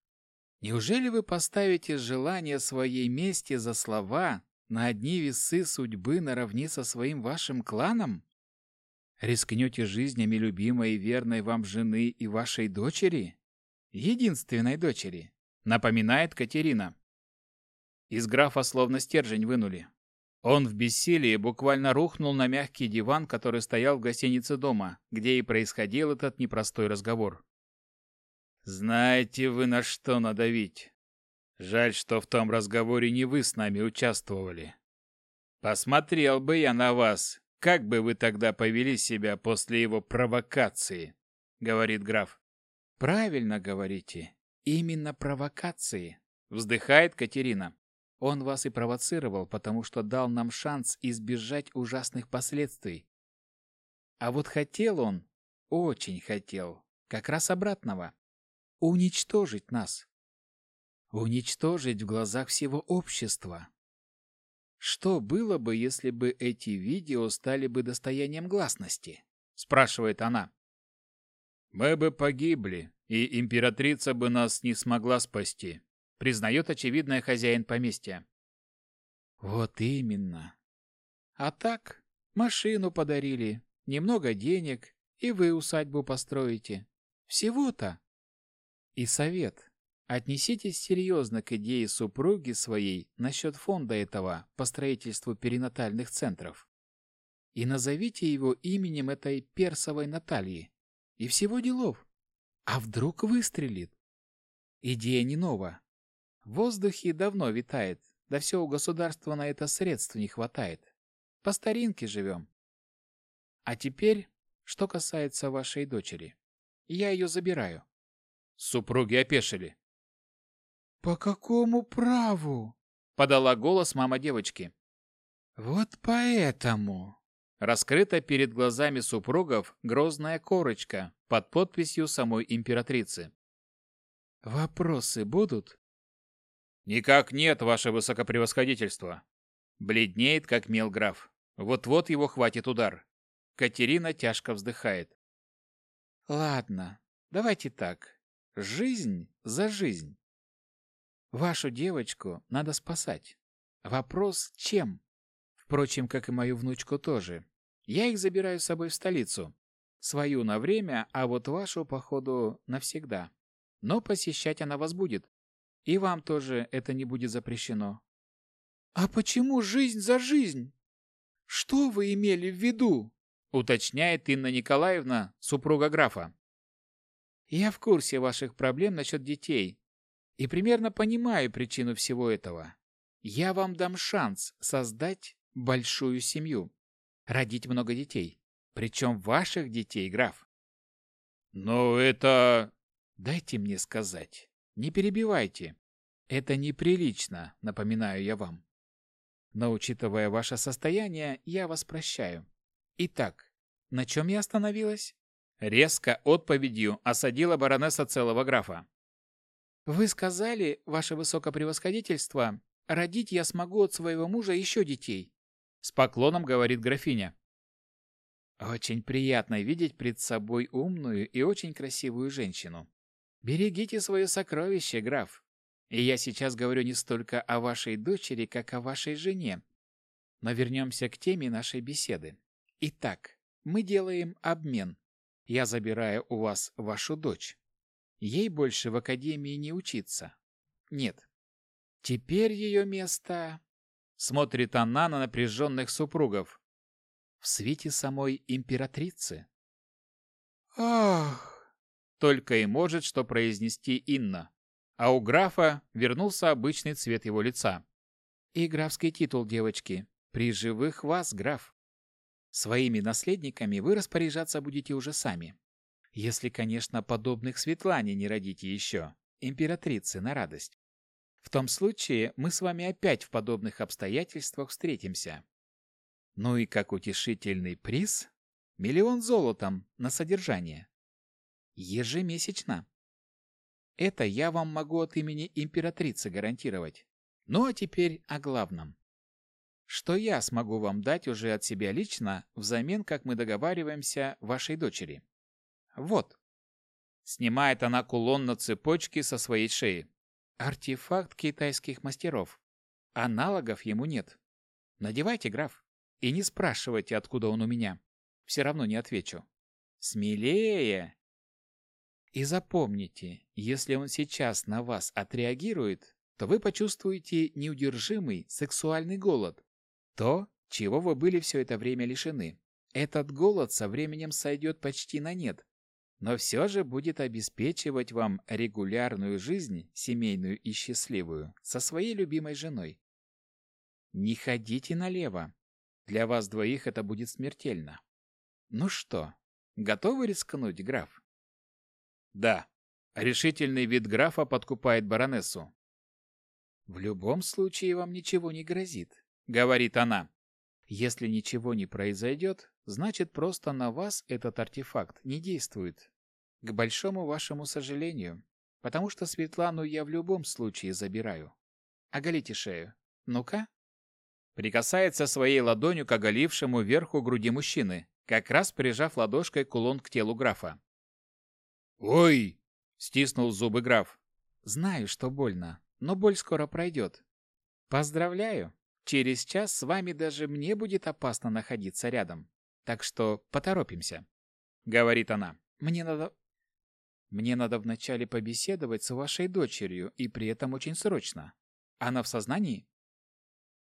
Неужели вы поставите желание своей мести за слова на одни весы судьбы наравне со своим вашим кланом? Рискнете жизнями любимой и верной вам жены и вашей дочери? Единственной дочери, напоминает Катерина. Из графа словно стержень вынули. Он в бессилии буквально рухнул на мягкий диван, который стоял в гостинице дома, где и происходил этот непростой разговор. Знаете вы, на что надавить. Жаль, что в том разговоре не вы с нами участвовали. Посмотрел бы я на вас, как бы вы тогда повели себя после его провокации, говорит граф. Правильно говорите. Именно провокации, вздыхает Катерина. Он вас и провоцировал, потому что дал нам шанс избежать ужасных последствий. А вот хотел он, очень хотел, как раз обратного уничтожить нас, уничтожить в глазах всего общества. Что было бы, если бы эти видео стали бы достоянием гласности? спрашивает она. Мы бы погибли, и императрица бы нас не смогла спасти, признает очевидное хозяин поместья. Вот именно. А так, машину подарили, немного денег, и вы усадьбу построите. Всего-то и совет. Отнеситесь серьезно к идее супруги своей насчет фонда этого по строительству перинатальных центров. И назовите его именем этой персовой Натальи. И всего делов. А вдруг выстрелит? Идея не нова. В воздухе давно витает, да все у государства на это средств не хватает. По старинке живем. А теперь, что касается вашей дочери. Я ее забираю. Супруги опешили. «По какому праву?» — подала голос мама девочки. «Вот поэтому». Раскрыта перед глазами супругов грозная корочка под подписью самой императрицы. «Вопросы будут?» «Никак нет, ваше высокопревосходительство!» Бледнеет, как мел граф. Вот-вот его хватит удар. Катерина тяжко вздыхает. «Ладно, давайте так. Жизнь за жизнь. Вашу девочку надо спасать. Вопрос чем? Впрочем, как и мою внучку тоже. Я их забираю с собой в столицу. Свою на время, а вот вашу, походу, навсегда. Но посещать она вас будет. И вам тоже это не будет запрещено. А почему жизнь за жизнь? Что вы имели в виду? Уточняет Инна Николаевна, супруга графа. Я в курсе ваших проблем насчет детей и примерно понимаю причину всего этого. Я вам дам шанс создать большую семью, родить много детей, причем ваших детей, граф. Но это... Дайте мне сказать. Не перебивайте. Это неприлично, напоминаю я вам. Но учитывая ваше состояние, я вас прощаю. Итак, на чем я остановилась? резко отповедью осадила а баронесса целого графа. «Вы сказали, ваше высокопревосходительство, родить я смогу от своего мужа еще детей», — с поклоном говорит графиня. «Очень приятно видеть пред собой умную и очень красивую женщину. Берегите свое сокровище, граф. И я сейчас говорю не столько о вашей дочери, как о вашей жене. Но вернемся к теме нашей беседы. Итак, мы делаем обмен». Я забираю у вас вашу дочь. Ей больше в академии не учиться. Нет. Теперь ее место...» Смотрит она на напряженных супругов. В свете самой императрицы. «Ах!» Только и может что произнести Инна. А у графа вернулся обычный цвет его лица. «И графский титул, девочки. При живых вас, граф!» Своими наследниками вы распоряжаться будете уже сами. Если, конечно, подобных Светлане не родите еще, императрицы на радость. В том случае мы с вами опять в подобных обстоятельствах встретимся. Ну и как утешительный приз – миллион золотом на содержание. Ежемесячно. Это я вам могу от имени императрицы гарантировать. Ну а теперь о главном что я смогу вам дать уже от себя лично, взамен, как мы договариваемся, вашей дочери. Вот. Снимает она кулон на цепочке со своей шеи. Артефакт китайских мастеров. Аналогов ему нет. Надевайте, граф. И не спрашивайте, откуда он у меня. Все равно не отвечу. Смелее! И запомните, если он сейчас на вас отреагирует, то вы почувствуете неудержимый сексуальный голод, то, чего вы были все это время лишены. Этот голод со временем сойдет почти на нет, но все же будет обеспечивать вам регулярную жизнь, семейную и счастливую, со своей любимой женой. Не ходите налево. Для вас двоих это будет смертельно. Ну что, готовы рискнуть, граф? Да. Решительный вид графа подкупает баронессу. В любом случае вам ничего не грозит говорит она. Если ничего не произойдет, значит просто на вас этот артефакт не действует. К большому вашему сожалению, потому что Светлану я в любом случае забираю. Оголите шею. Ну-ка. Прикасается своей ладонью к оголившему верху груди мужчины, как раз прижав ладошкой кулон к телу графа. «Ой!» — стиснул зубы граф. «Знаю, что больно, но боль скоро пройдет. Поздравляю!» Через час с вами даже мне будет опасно находиться рядом. Так что поторопимся», — говорит она. «Мне надо...» «Мне надо вначале побеседовать с вашей дочерью, и при этом очень срочно. Она в сознании?»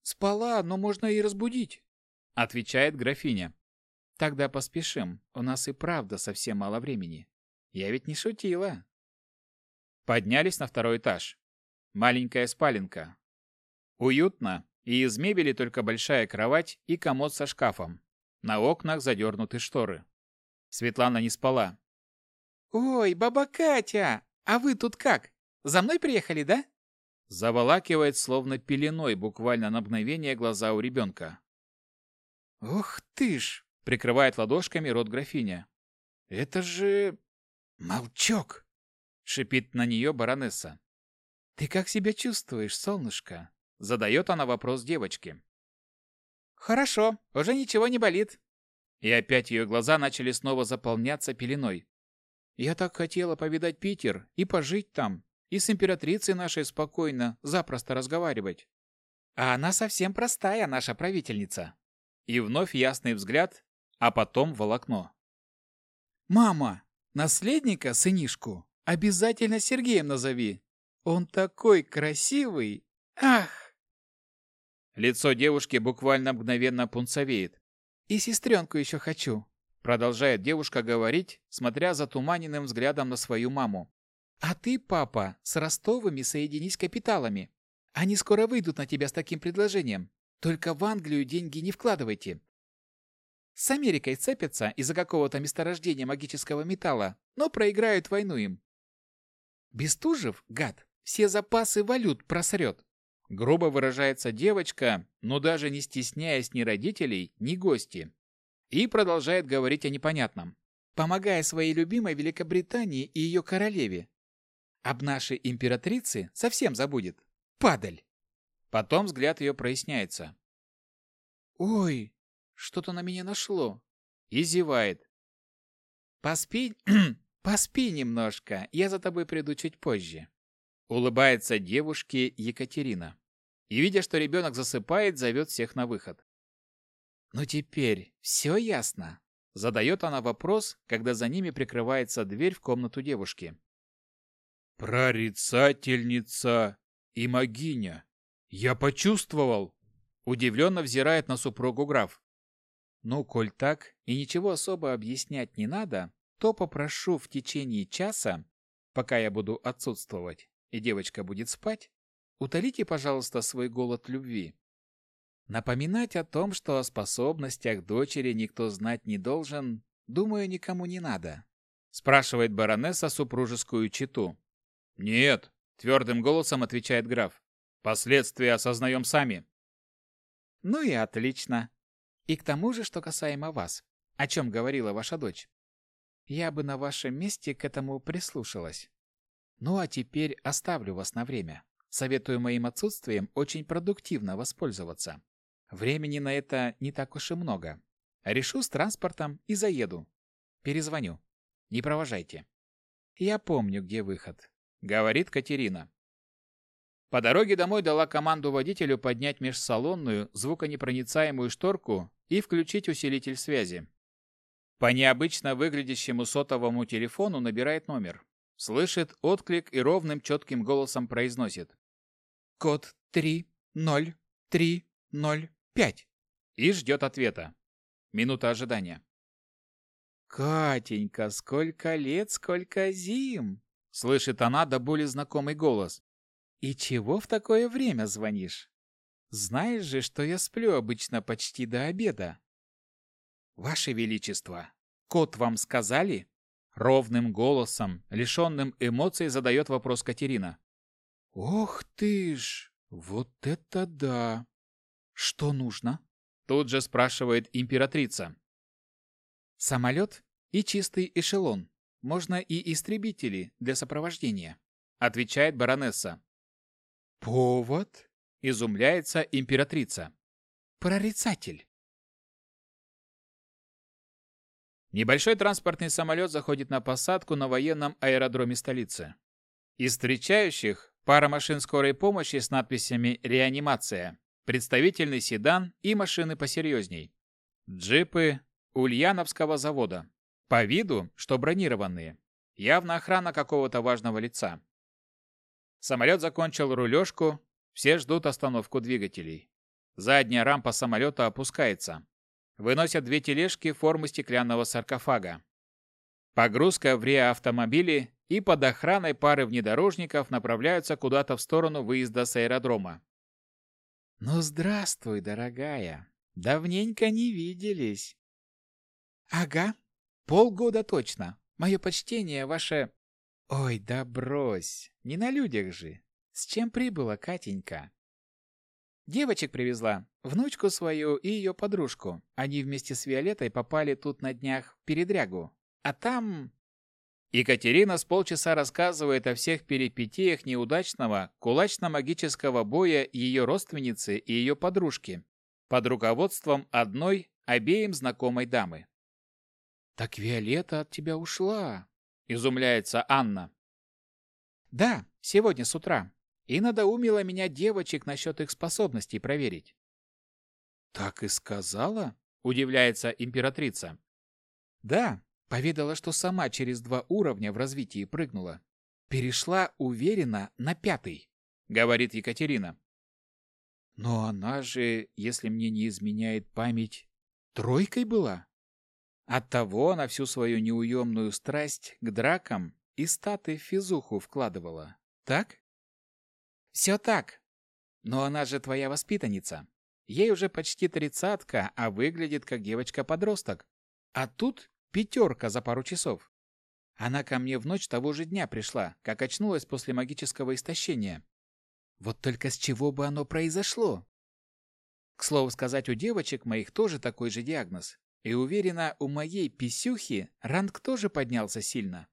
«Спала, но можно и разбудить», — отвечает графиня. «Тогда поспешим. У нас и правда совсем мало времени. Я ведь не шутила». Поднялись на второй этаж. Маленькая спаленка. Уютно, и из мебели только большая кровать и комод со шкафом. На окнах задернуты шторы. Светлана не спала. «Ой, баба Катя, а вы тут как? За мной приехали, да?» Заволакивает словно пеленой буквально на мгновение глаза у ребенка. Ух ты ж!» — прикрывает ладошками рот графиня. «Это же... молчок!» — шипит на нее баронесса. «Ты как себя чувствуешь, солнышко?» Задает она вопрос девочке. «Хорошо, уже ничего не болит». И опять ее глаза начали снова заполняться пеленой. «Я так хотела повидать Питер и пожить там, и с императрицей нашей спокойно, запросто разговаривать. А она совсем простая, наша правительница». И вновь ясный взгляд, а потом волокно. «Мама, наследника, сынишку, обязательно Сергеем назови. Он такой красивый! Ах!» Лицо девушки буквально мгновенно пунцовеет. «И сестренку еще хочу», — продолжает девушка говорить, смотря затуманенным взглядом на свою маму. «А ты, папа, с Ростовыми соединись капиталами. Они скоро выйдут на тебя с таким предложением. Только в Англию деньги не вкладывайте. С Америкой цепятся из-за какого-то месторождения магического металла, но проиграют войну им. Бестужев, гад, все запасы валют просрет. Грубо выражается девочка, но даже не стесняясь ни родителей, ни гости. И продолжает говорить о непонятном, помогая своей любимой Великобритании и ее королеве. Об нашей императрице совсем забудет. Падаль! Потом взгляд ее проясняется. «Ой, что-то на меня нашло!» И зевает. «Поспи... поспи немножко, я за тобой приду чуть позже». Улыбается девушке Екатерина. И, видя, что ребенок засыпает, зовет всех на выход. «Ну теперь все ясно?» Задает она вопрос, когда за ними прикрывается дверь в комнату девушки. «Прорицательница и могиня! Я почувствовал!» Удивленно взирает на супругу граф. «Ну, коль так, и ничего особо объяснять не надо, то попрошу в течение часа, пока я буду отсутствовать, и девочка будет спать, утолите, пожалуйста, свой голод любви. Напоминать о том, что о способностях дочери никто знать не должен, думаю, никому не надо. Спрашивает баронесса супружескую читу. Нет, твердым голосом отвечает граф. Последствия осознаем сами. Ну и отлично. И к тому же, что касаемо вас, о чем говорила ваша дочь. Я бы на вашем месте к этому прислушалась. Ну а теперь оставлю вас на время. Советую моим отсутствием очень продуктивно воспользоваться. Времени на это не так уж и много. Решу с транспортом и заеду. Перезвоню. Не провожайте. Я помню, где выход, говорит Катерина. По дороге домой дала команду водителю поднять межсалонную звуконепроницаемую шторку и включить усилитель связи. По необычно выглядящему сотовому телефону набирает номер слышит отклик и ровным четким голосом произносит. Код 30305. И ждет ответа. Минута ожидания. «Катенька, сколько лет, сколько зим!» Слышит она до боли знакомый голос. «И чего в такое время звонишь? Знаешь же, что я сплю обычно почти до обеда». «Ваше Величество, кот вам сказали?» ровным голосом, лишенным эмоций, задает вопрос Катерина. «Ох ты ж! Вот это да! Что нужно?» Тут же спрашивает императрица. «Самолет и чистый эшелон. Можно и истребители для сопровождения», отвечает баронесса. «Повод?» – изумляется императрица. «Прорицатель». Небольшой транспортный самолет заходит на посадку на военном аэродроме столицы. Из встречающих – пара машин скорой помощи с надписями «Реанимация», представительный седан и машины посерьезней. Джипы Ульяновского завода. По виду, что бронированные. Явно охрана какого-то важного лица. Самолет закончил рулежку, все ждут остановку двигателей. Задняя рампа самолета опускается выносят две тележки формы стеклянного саркофага. Погрузка в риа-автомобили и под охраной пары внедорожников направляются куда-то в сторону выезда с аэродрома. «Ну, здравствуй, дорогая! Давненько не виделись!» «Ага, полгода точно. Мое почтение, ваше...» «Ой, да брось! Не на людях же! С чем прибыла Катенька?» Девочек привезла, внучку свою и ее подружку. Они вместе с Виолеттой попали тут на днях в передрягу. А там...» Екатерина с полчаса рассказывает о всех перипетиях неудачного кулачно-магического боя ее родственницы и ее подружки под руководством одной обеим знакомой дамы. «Так Виолетта от тебя ушла», — изумляется Анна. «Да, сегодня с утра и надоумила меня девочек насчет их способностей проверить. «Так и сказала?» — удивляется императрица. «Да, поведала, что сама через два уровня в развитии прыгнула. Перешла уверенно на пятый», — говорит Екатерина. «Но она же, если мне не изменяет память, тройкой была?» Оттого она всю свою неуемную страсть к дракам и статы в физуху вкладывала, так? Все так. Но она же твоя воспитанница. Ей уже почти тридцатка, а выглядит как девочка-подросток. А тут пятерка за пару часов. Она ко мне в ночь того же дня пришла, как очнулась после магического истощения. Вот только с чего бы оно произошло? К слову сказать, у девочек моих тоже такой же диагноз. И уверена, у моей писюхи ранг тоже поднялся сильно.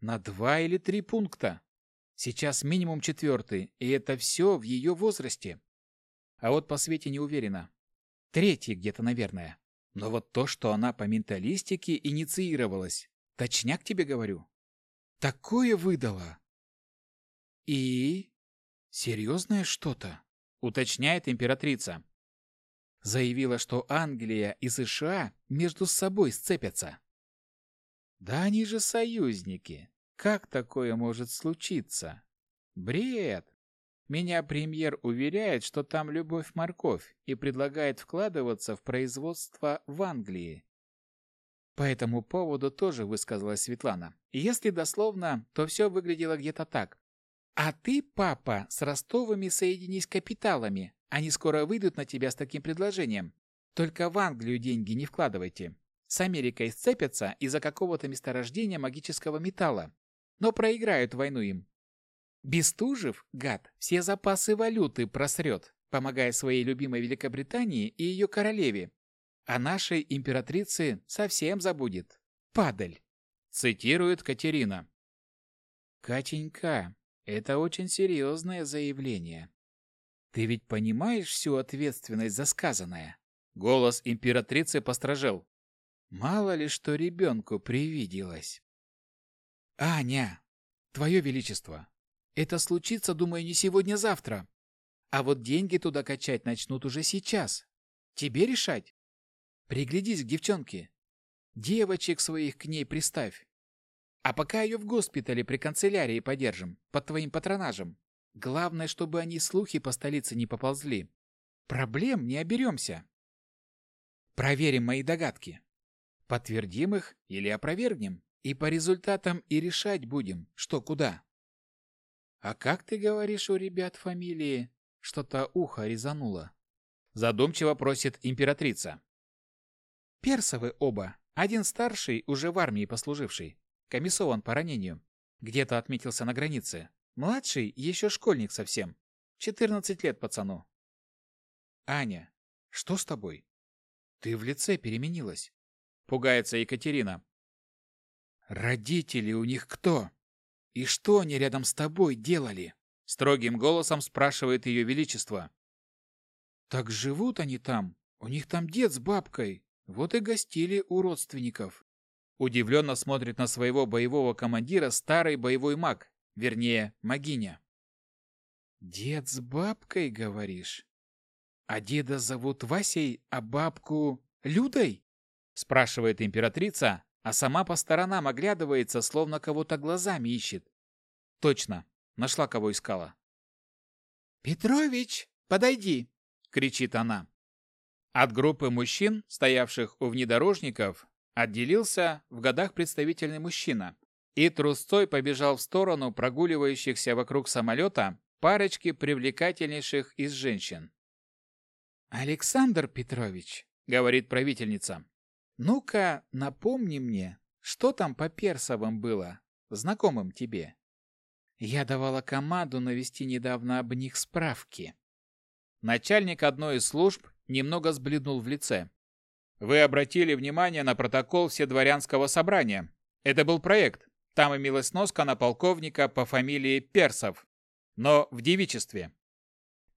На два или три пункта. Сейчас минимум четвертый, и это все в ее возрасте. А вот по свете не уверена. Третий где-то, наверное. Но вот то, что она по менталистике инициировалась. Точняк тебе говорю. Такое выдала. И... Серьезное что-то, уточняет императрица. Заявила, что Англия и США между собой сцепятся. Да они же союзники. Как такое может случиться? Бред! Меня премьер уверяет, что там любовь-морковь и предлагает вкладываться в производство в Англии. По этому поводу тоже высказалась Светлана. Если дословно, то все выглядело где-то так. «А ты, папа, с Ростовыми соединись капиталами. Они скоро выйдут на тебя с таким предложением. Только в Англию деньги не вкладывайте. С Америкой сцепятся из-за какого-то месторождения магического металла но проиграют войну им. Бестужев, гад, все запасы валюты просрет, помогая своей любимой Великобритании и ее королеве. А нашей императрице совсем забудет. Падаль!» Цитирует Катерина. «Катенька, это очень серьезное заявление. Ты ведь понимаешь всю ответственность за сказанное?» Голос императрицы постражел. «Мало ли что ребенку привиделось». Аня, твое величество, это случится, думаю, не сегодня-завтра. А вот деньги туда качать начнут уже сейчас. Тебе решать. Приглядись к девчонке. Девочек своих к ней приставь. А пока ее в госпитале при канцелярии подержим, под твоим патронажем. Главное, чтобы они слухи по столице не поползли. Проблем не оберемся. Проверим мои догадки. Подтвердим их или опровергнем и по результатам и решать будем, что куда. А как ты говоришь у ребят фамилии? Что-то ухо резануло. Задумчиво просит императрица. Персовы оба. Один старший, уже в армии послуживший. Комиссован по ранению. Где-то отметился на границе. Младший еще школьник совсем. 14 лет пацану. Аня, что с тобой? Ты в лице переменилась. Пугается Екатерина. Родители у них кто? И что они рядом с тобой делали? Строгим голосом спрашивает ее величество. Так живут они там. У них там дед с бабкой. Вот и гостили у родственников. Удивленно смотрит на своего боевого командира старый боевой маг, вернее, магиня. «Дед с бабкой, говоришь? А деда зовут Васей, а бабку Людой?» спрашивает императрица, а сама по сторонам оглядывается, словно кого-то глазами ищет. Точно, нашла кого искала. «Петрович, подойди!» — кричит она. От группы мужчин, стоявших у внедорожников, отделился в годах представительный мужчина и трусцой побежал в сторону прогуливающихся вокруг самолета парочки привлекательнейших из женщин. «Александр Петрович», — говорит правительница, «Ну-ка, напомни мне, что там по Персовым было, знакомым тебе?» Я давала команду навести недавно об них справки. Начальник одной из служб немного сбледнул в лице. «Вы обратили внимание на протокол Вседворянского собрания. Это был проект. Там имелась носка на полковника по фамилии Персов, но в девичестве.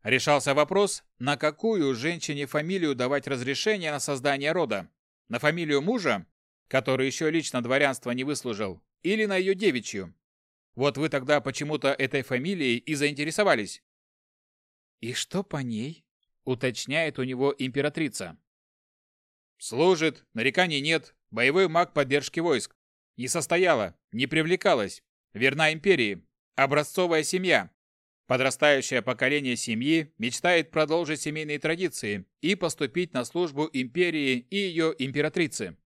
Решался вопрос, на какую женщине фамилию давать разрешение на создание рода на фамилию мужа, который еще лично дворянство не выслужил, или на ее девичью? Вот вы тогда почему-то этой фамилией и заинтересовались. И что по ней? Уточняет у него императрица. Служит, нареканий нет, боевой маг поддержки войск. Не состояла, не привлекалась, верна империи, образцовая семья. Подрастающее поколение семьи мечтает продолжить семейные традиции и поступить на службу империи и ее императрицы.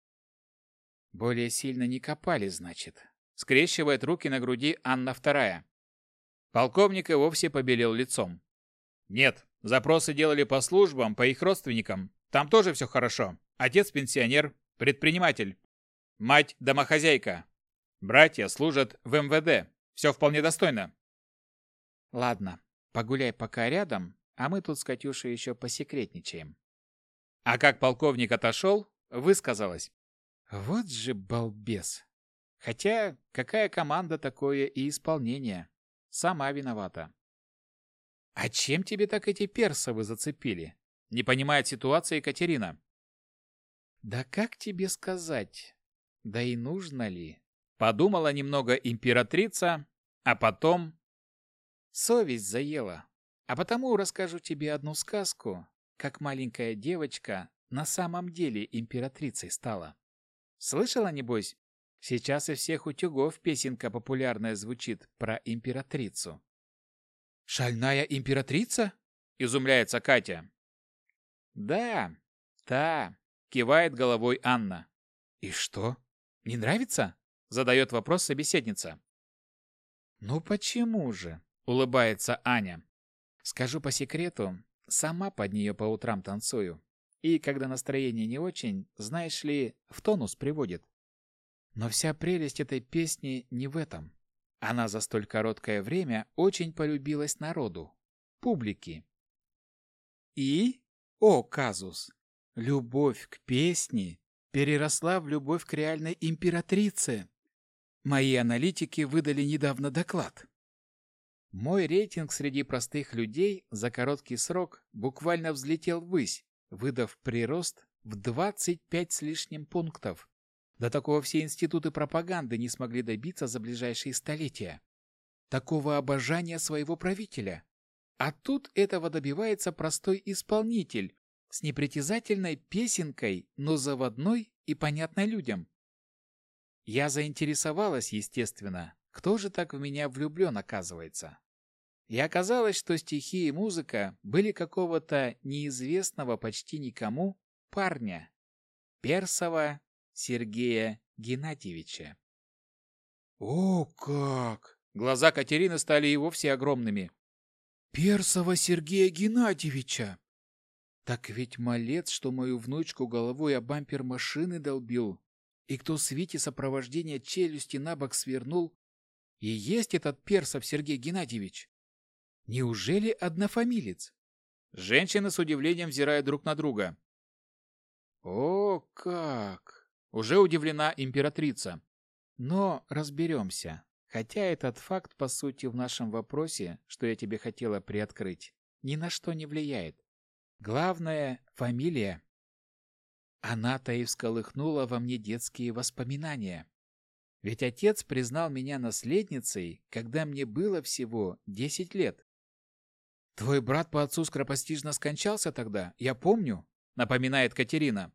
Более сильно не копали, значит. Скрещивает руки на груди Анна II. Полковник и вовсе побелел лицом. Нет, запросы делали по службам, по их родственникам. Там тоже все хорошо. Отец пенсионер, предприниматель. Мать домохозяйка. Братья служат в МВД. Все вполне достойно. Ладно, погуляй пока рядом, а мы тут с Катюшей еще посекретничаем». А как полковник отошел, высказалась. «Вот же балбес! Хотя, какая команда такое и исполнение? Сама виновата». «А чем тебе так эти персовы зацепили?» Не понимает ситуации Катерина. «Да как тебе сказать? Да и нужно ли?» Подумала немного императрица, а потом совесть заела. А потому расскажу тебе одну сказку, как маленькая девочка на самом деле императрицей стала. Слышала, небось? Сейчас и всех утюгов песенка популярная звучит про императрицу. «Шальная императрица?» – изумляется Катя. «Да, та», – кивает головой Анна. «И что? Не нравится?» – задает вопрос собеседница. «Ну почему же?» Улыбается Аня. Скажу по секрету, сама под нее по утрам танцую. И когда настроение не очень, знаешь ли, в тонус приводит. Но вся прелесть этой песни не в этом. Она за столь короткое время очень полюбилась народу, публике. И, о казус, любовь к песне переросла в любовь к реальной императрице. Мои аналитики выдали недавно доклад. Мой рейтинг среди простых людей за короткий срок буквально взлетел ввысь, выдав прирост в 25 с лишним пунктов. До такого все институты пропаганды не смогли добиться за ближайшие столетия. Такого обожания своего правителя. А тут этого добивается простой исполнитель с непритязательной песенкой, но заводной и понятной людям. Я заинтересовалась, естественно, кто же так в меня влюблен, оказывается. И оказалось, что стихи и музыка были какого-то неизвестного почти никому парня, Персова Сергея Геннадьевича. «О, как!» Глаза Катерины стали и вовсе огромными. «Персова Сергея Геннадьевича!» «Так ведь малец, что мою внучку головой о бампер машины долбил, и кто в свите сопровождения челюсти на бок свернул, и есть этот персов Сергей Геннадьевич? Неужели однофамилец? Женщины с удивлением взирают друг на друга. О, как! Уже удивлена императрица. Но разберемся. Хотя этот факт, по сути, в нашем вопросе, что я тебе хотела приоткрыть, ни на что не влияет. Главное — фамилия. Она-то и всколыхнула во мне детские воспоминания. Ведь отец признал меня наследницей, когда мне было всего 10 лет. Твой брат по отцу скоропостижно скончался тогда, я помню, напоминает Катерина.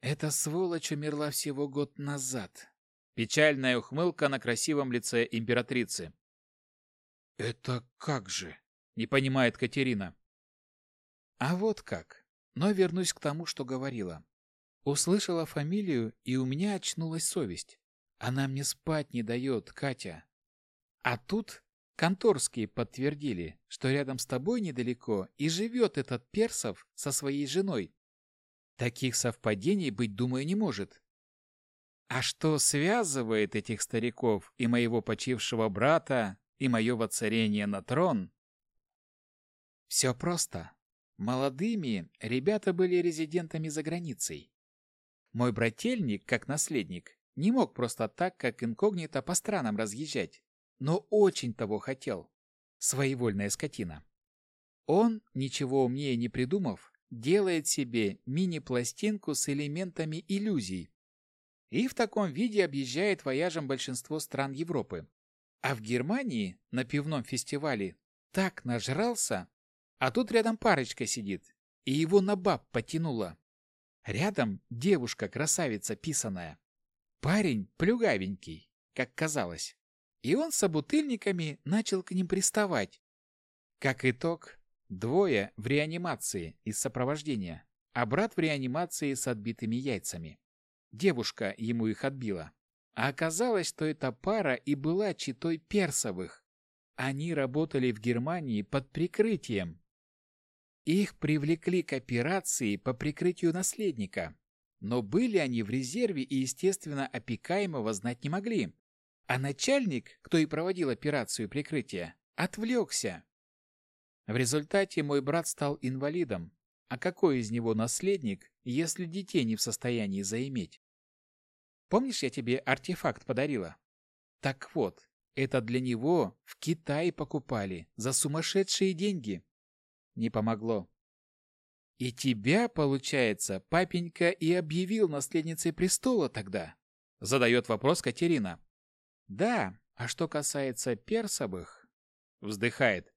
Эта сволочь умерла всего год назад. Печальная ухмылка на красивом лице императрицы. Это как же? не понимает Катерина. А вот как. Но вернусь к тому, что говорила. Услышала фамилию, и у меня очнулась совесть. Она мне спать не дает, Катя. А тут конторские подтвердили, что рядом с тобой недалеко и живет этот Персов со своей женой. Таких совпадений быть, думаю, не может. А что связывает этих стариков и моего почившего брата, и мое воцарение на трон? Все просто. Молодыми ребята были резидентами за границей. Мой брательник, как наследник, не мог просто так, как инкогнито по странам разъезжать, но очень того хотел. Своевольная скотина. Он, ничего умнее не придумав, делает себе мини-пластинку с элементами иллюзий. И в таком виде объезжает вояжем большинство стран Европы. А в Германии на пивном фестивале так нажрался, а тут рядом парочка сидит, и его на баб потянуло. Рядом девушка-красавица писаная. Парень плюгавенький, как казалось, и он с обутыльниками начал к ним приставать. Как итог, двое в реанимации из сопровождения, а брат в реанимации с отбитыми яйцами. Девушка ему их отбила. А оказалось, что эта пара и была читой персовых. Они работали в Германии под прикрытием. Их привлекли к операции по прикрытию наследника но были они в резерве и, естественно, опекаемого знать не могли. А начальник, кто и проводил операцию прикрытия, отвлекся. В результате мой брат стал инвалидом. А какой из него наследник, если детей не в состоянии заиметь? Помнишь, я тебе артефакт подарила? Так вот, это для него в Китае покупали за сумасшедшие деньги. Не помогло. И тебя, получается, папенька и объявил наследницей престола тогда? Задает вопрос Катерина. Да, а что касается персовых, вздыхает.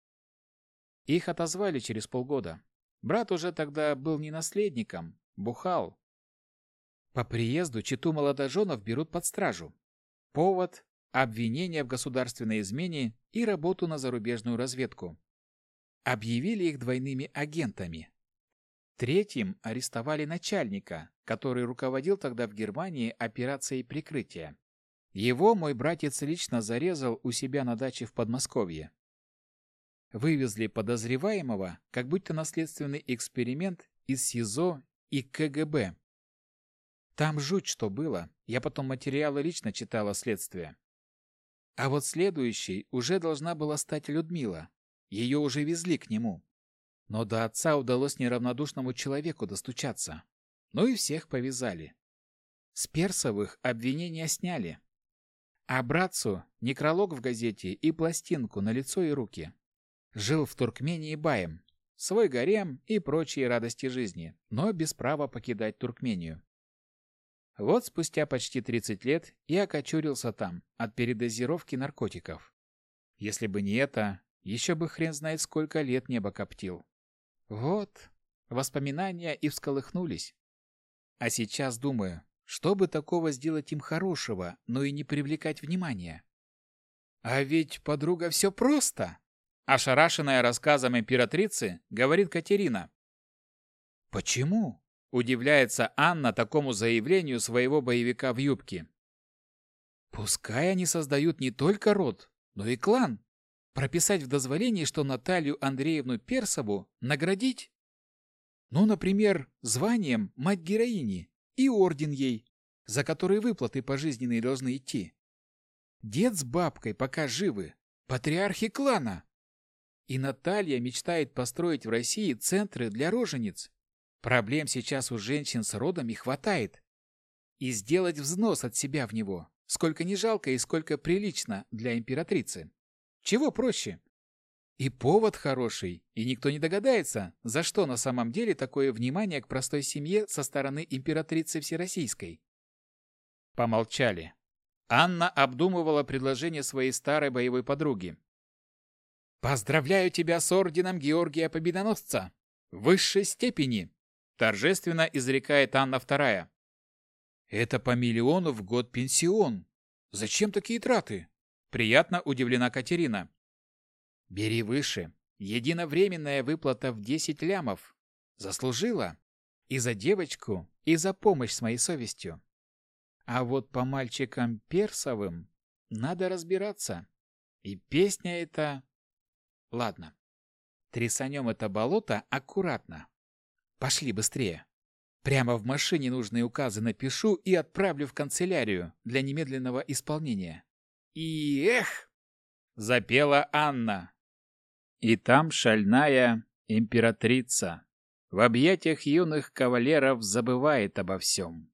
Их отозвали через полгода. Брат уже тогда был не наследником, бухал. По приезду читу молодоженов берут под стражу. Повод – обвинение в государственной измене и работу на зарубежную разведку. Объявили их двойными агентами. Третьим арестовали начальника, который руководил тогда в Германии операцией прикрытия. Его мой братец лично зарезал у себя на даче в Подмосковье. Вывезли подозреваемого, как будто наследственный эксперимент, из СИЗО и КГБ. Там жуть что было, я потом материалы лично читала следствие. А вот следующей уже должна была стать Людмила. Ее уже везли к нему. Но до отца удалось неравнодушному человеку достучаться. Ну и всех повязали. С Персовых обвинения сняли. А братцу — некролог в газете и пластинку на лицо и руки. Жил в Туркмении баем. Свой гарем и прочие радости жизни, но без права покидать Туркмению. Вот спустя почти 30 лет я окочурился там от передозировки наркотиков. Если бы не это, еще бы хрен знает сколько лет небо коптил. Вот, воспоминания и всколыхнулись. А сейчас думаю, что бы такого сделать им хорошего, но и не привлекать внимания? А ведь, подруга, все просто. Ошарашенная рассказом императрицы, говорит Катерина. Почему? Удивляется Анна такому заявлению своего боевика в юбке. Пускай они создают не только род, но и клан. Прописать в дозволении, что Наталью Андреевну Персову наградить? Ну, например, званием «Мать героини» и орден ей, за который выплаты пожизненные должны идти. Дед с бабкой пока живы, патриархи клана. И Наталья мечтает построить в России центры для рожениц. Проблем сейчас у женщин с родами хватает. И сделать взнос от себя в него, сколько не жалко и сколько прилично для императрицы. Чего проще? И повод хороший, и никто не догадается, за что на самом деле такое внимание к простой семье со стороны императрицы Всероссийской. Помолчали. Анна обдумывала предложение своей старой боевой подруги. «Поздравляю тебя с орденом Георгия Победоносца! Высшей степени!» Торжественно изрекает Анна вторая. «Это по миллиону в год пенсион. Зачем такие траты?» Приятно удивлена Катерина. «Бери выше. Единовременная выплата в 10 лямов. Заслужила. И за девочку, и за помощь с моей совестью. А вот по мальчикам Персовым надо разбираться. И песня эта... Ладно. Трясанем это болото аккуратно. Пошли быстрее. Прямо в машине нужные указы напишу и отправлю в канцелярию для немедленного исполнения. «Иех!» — запела Анна. И там шальная императрица в объятиях юных кавалеров забывает обо всем.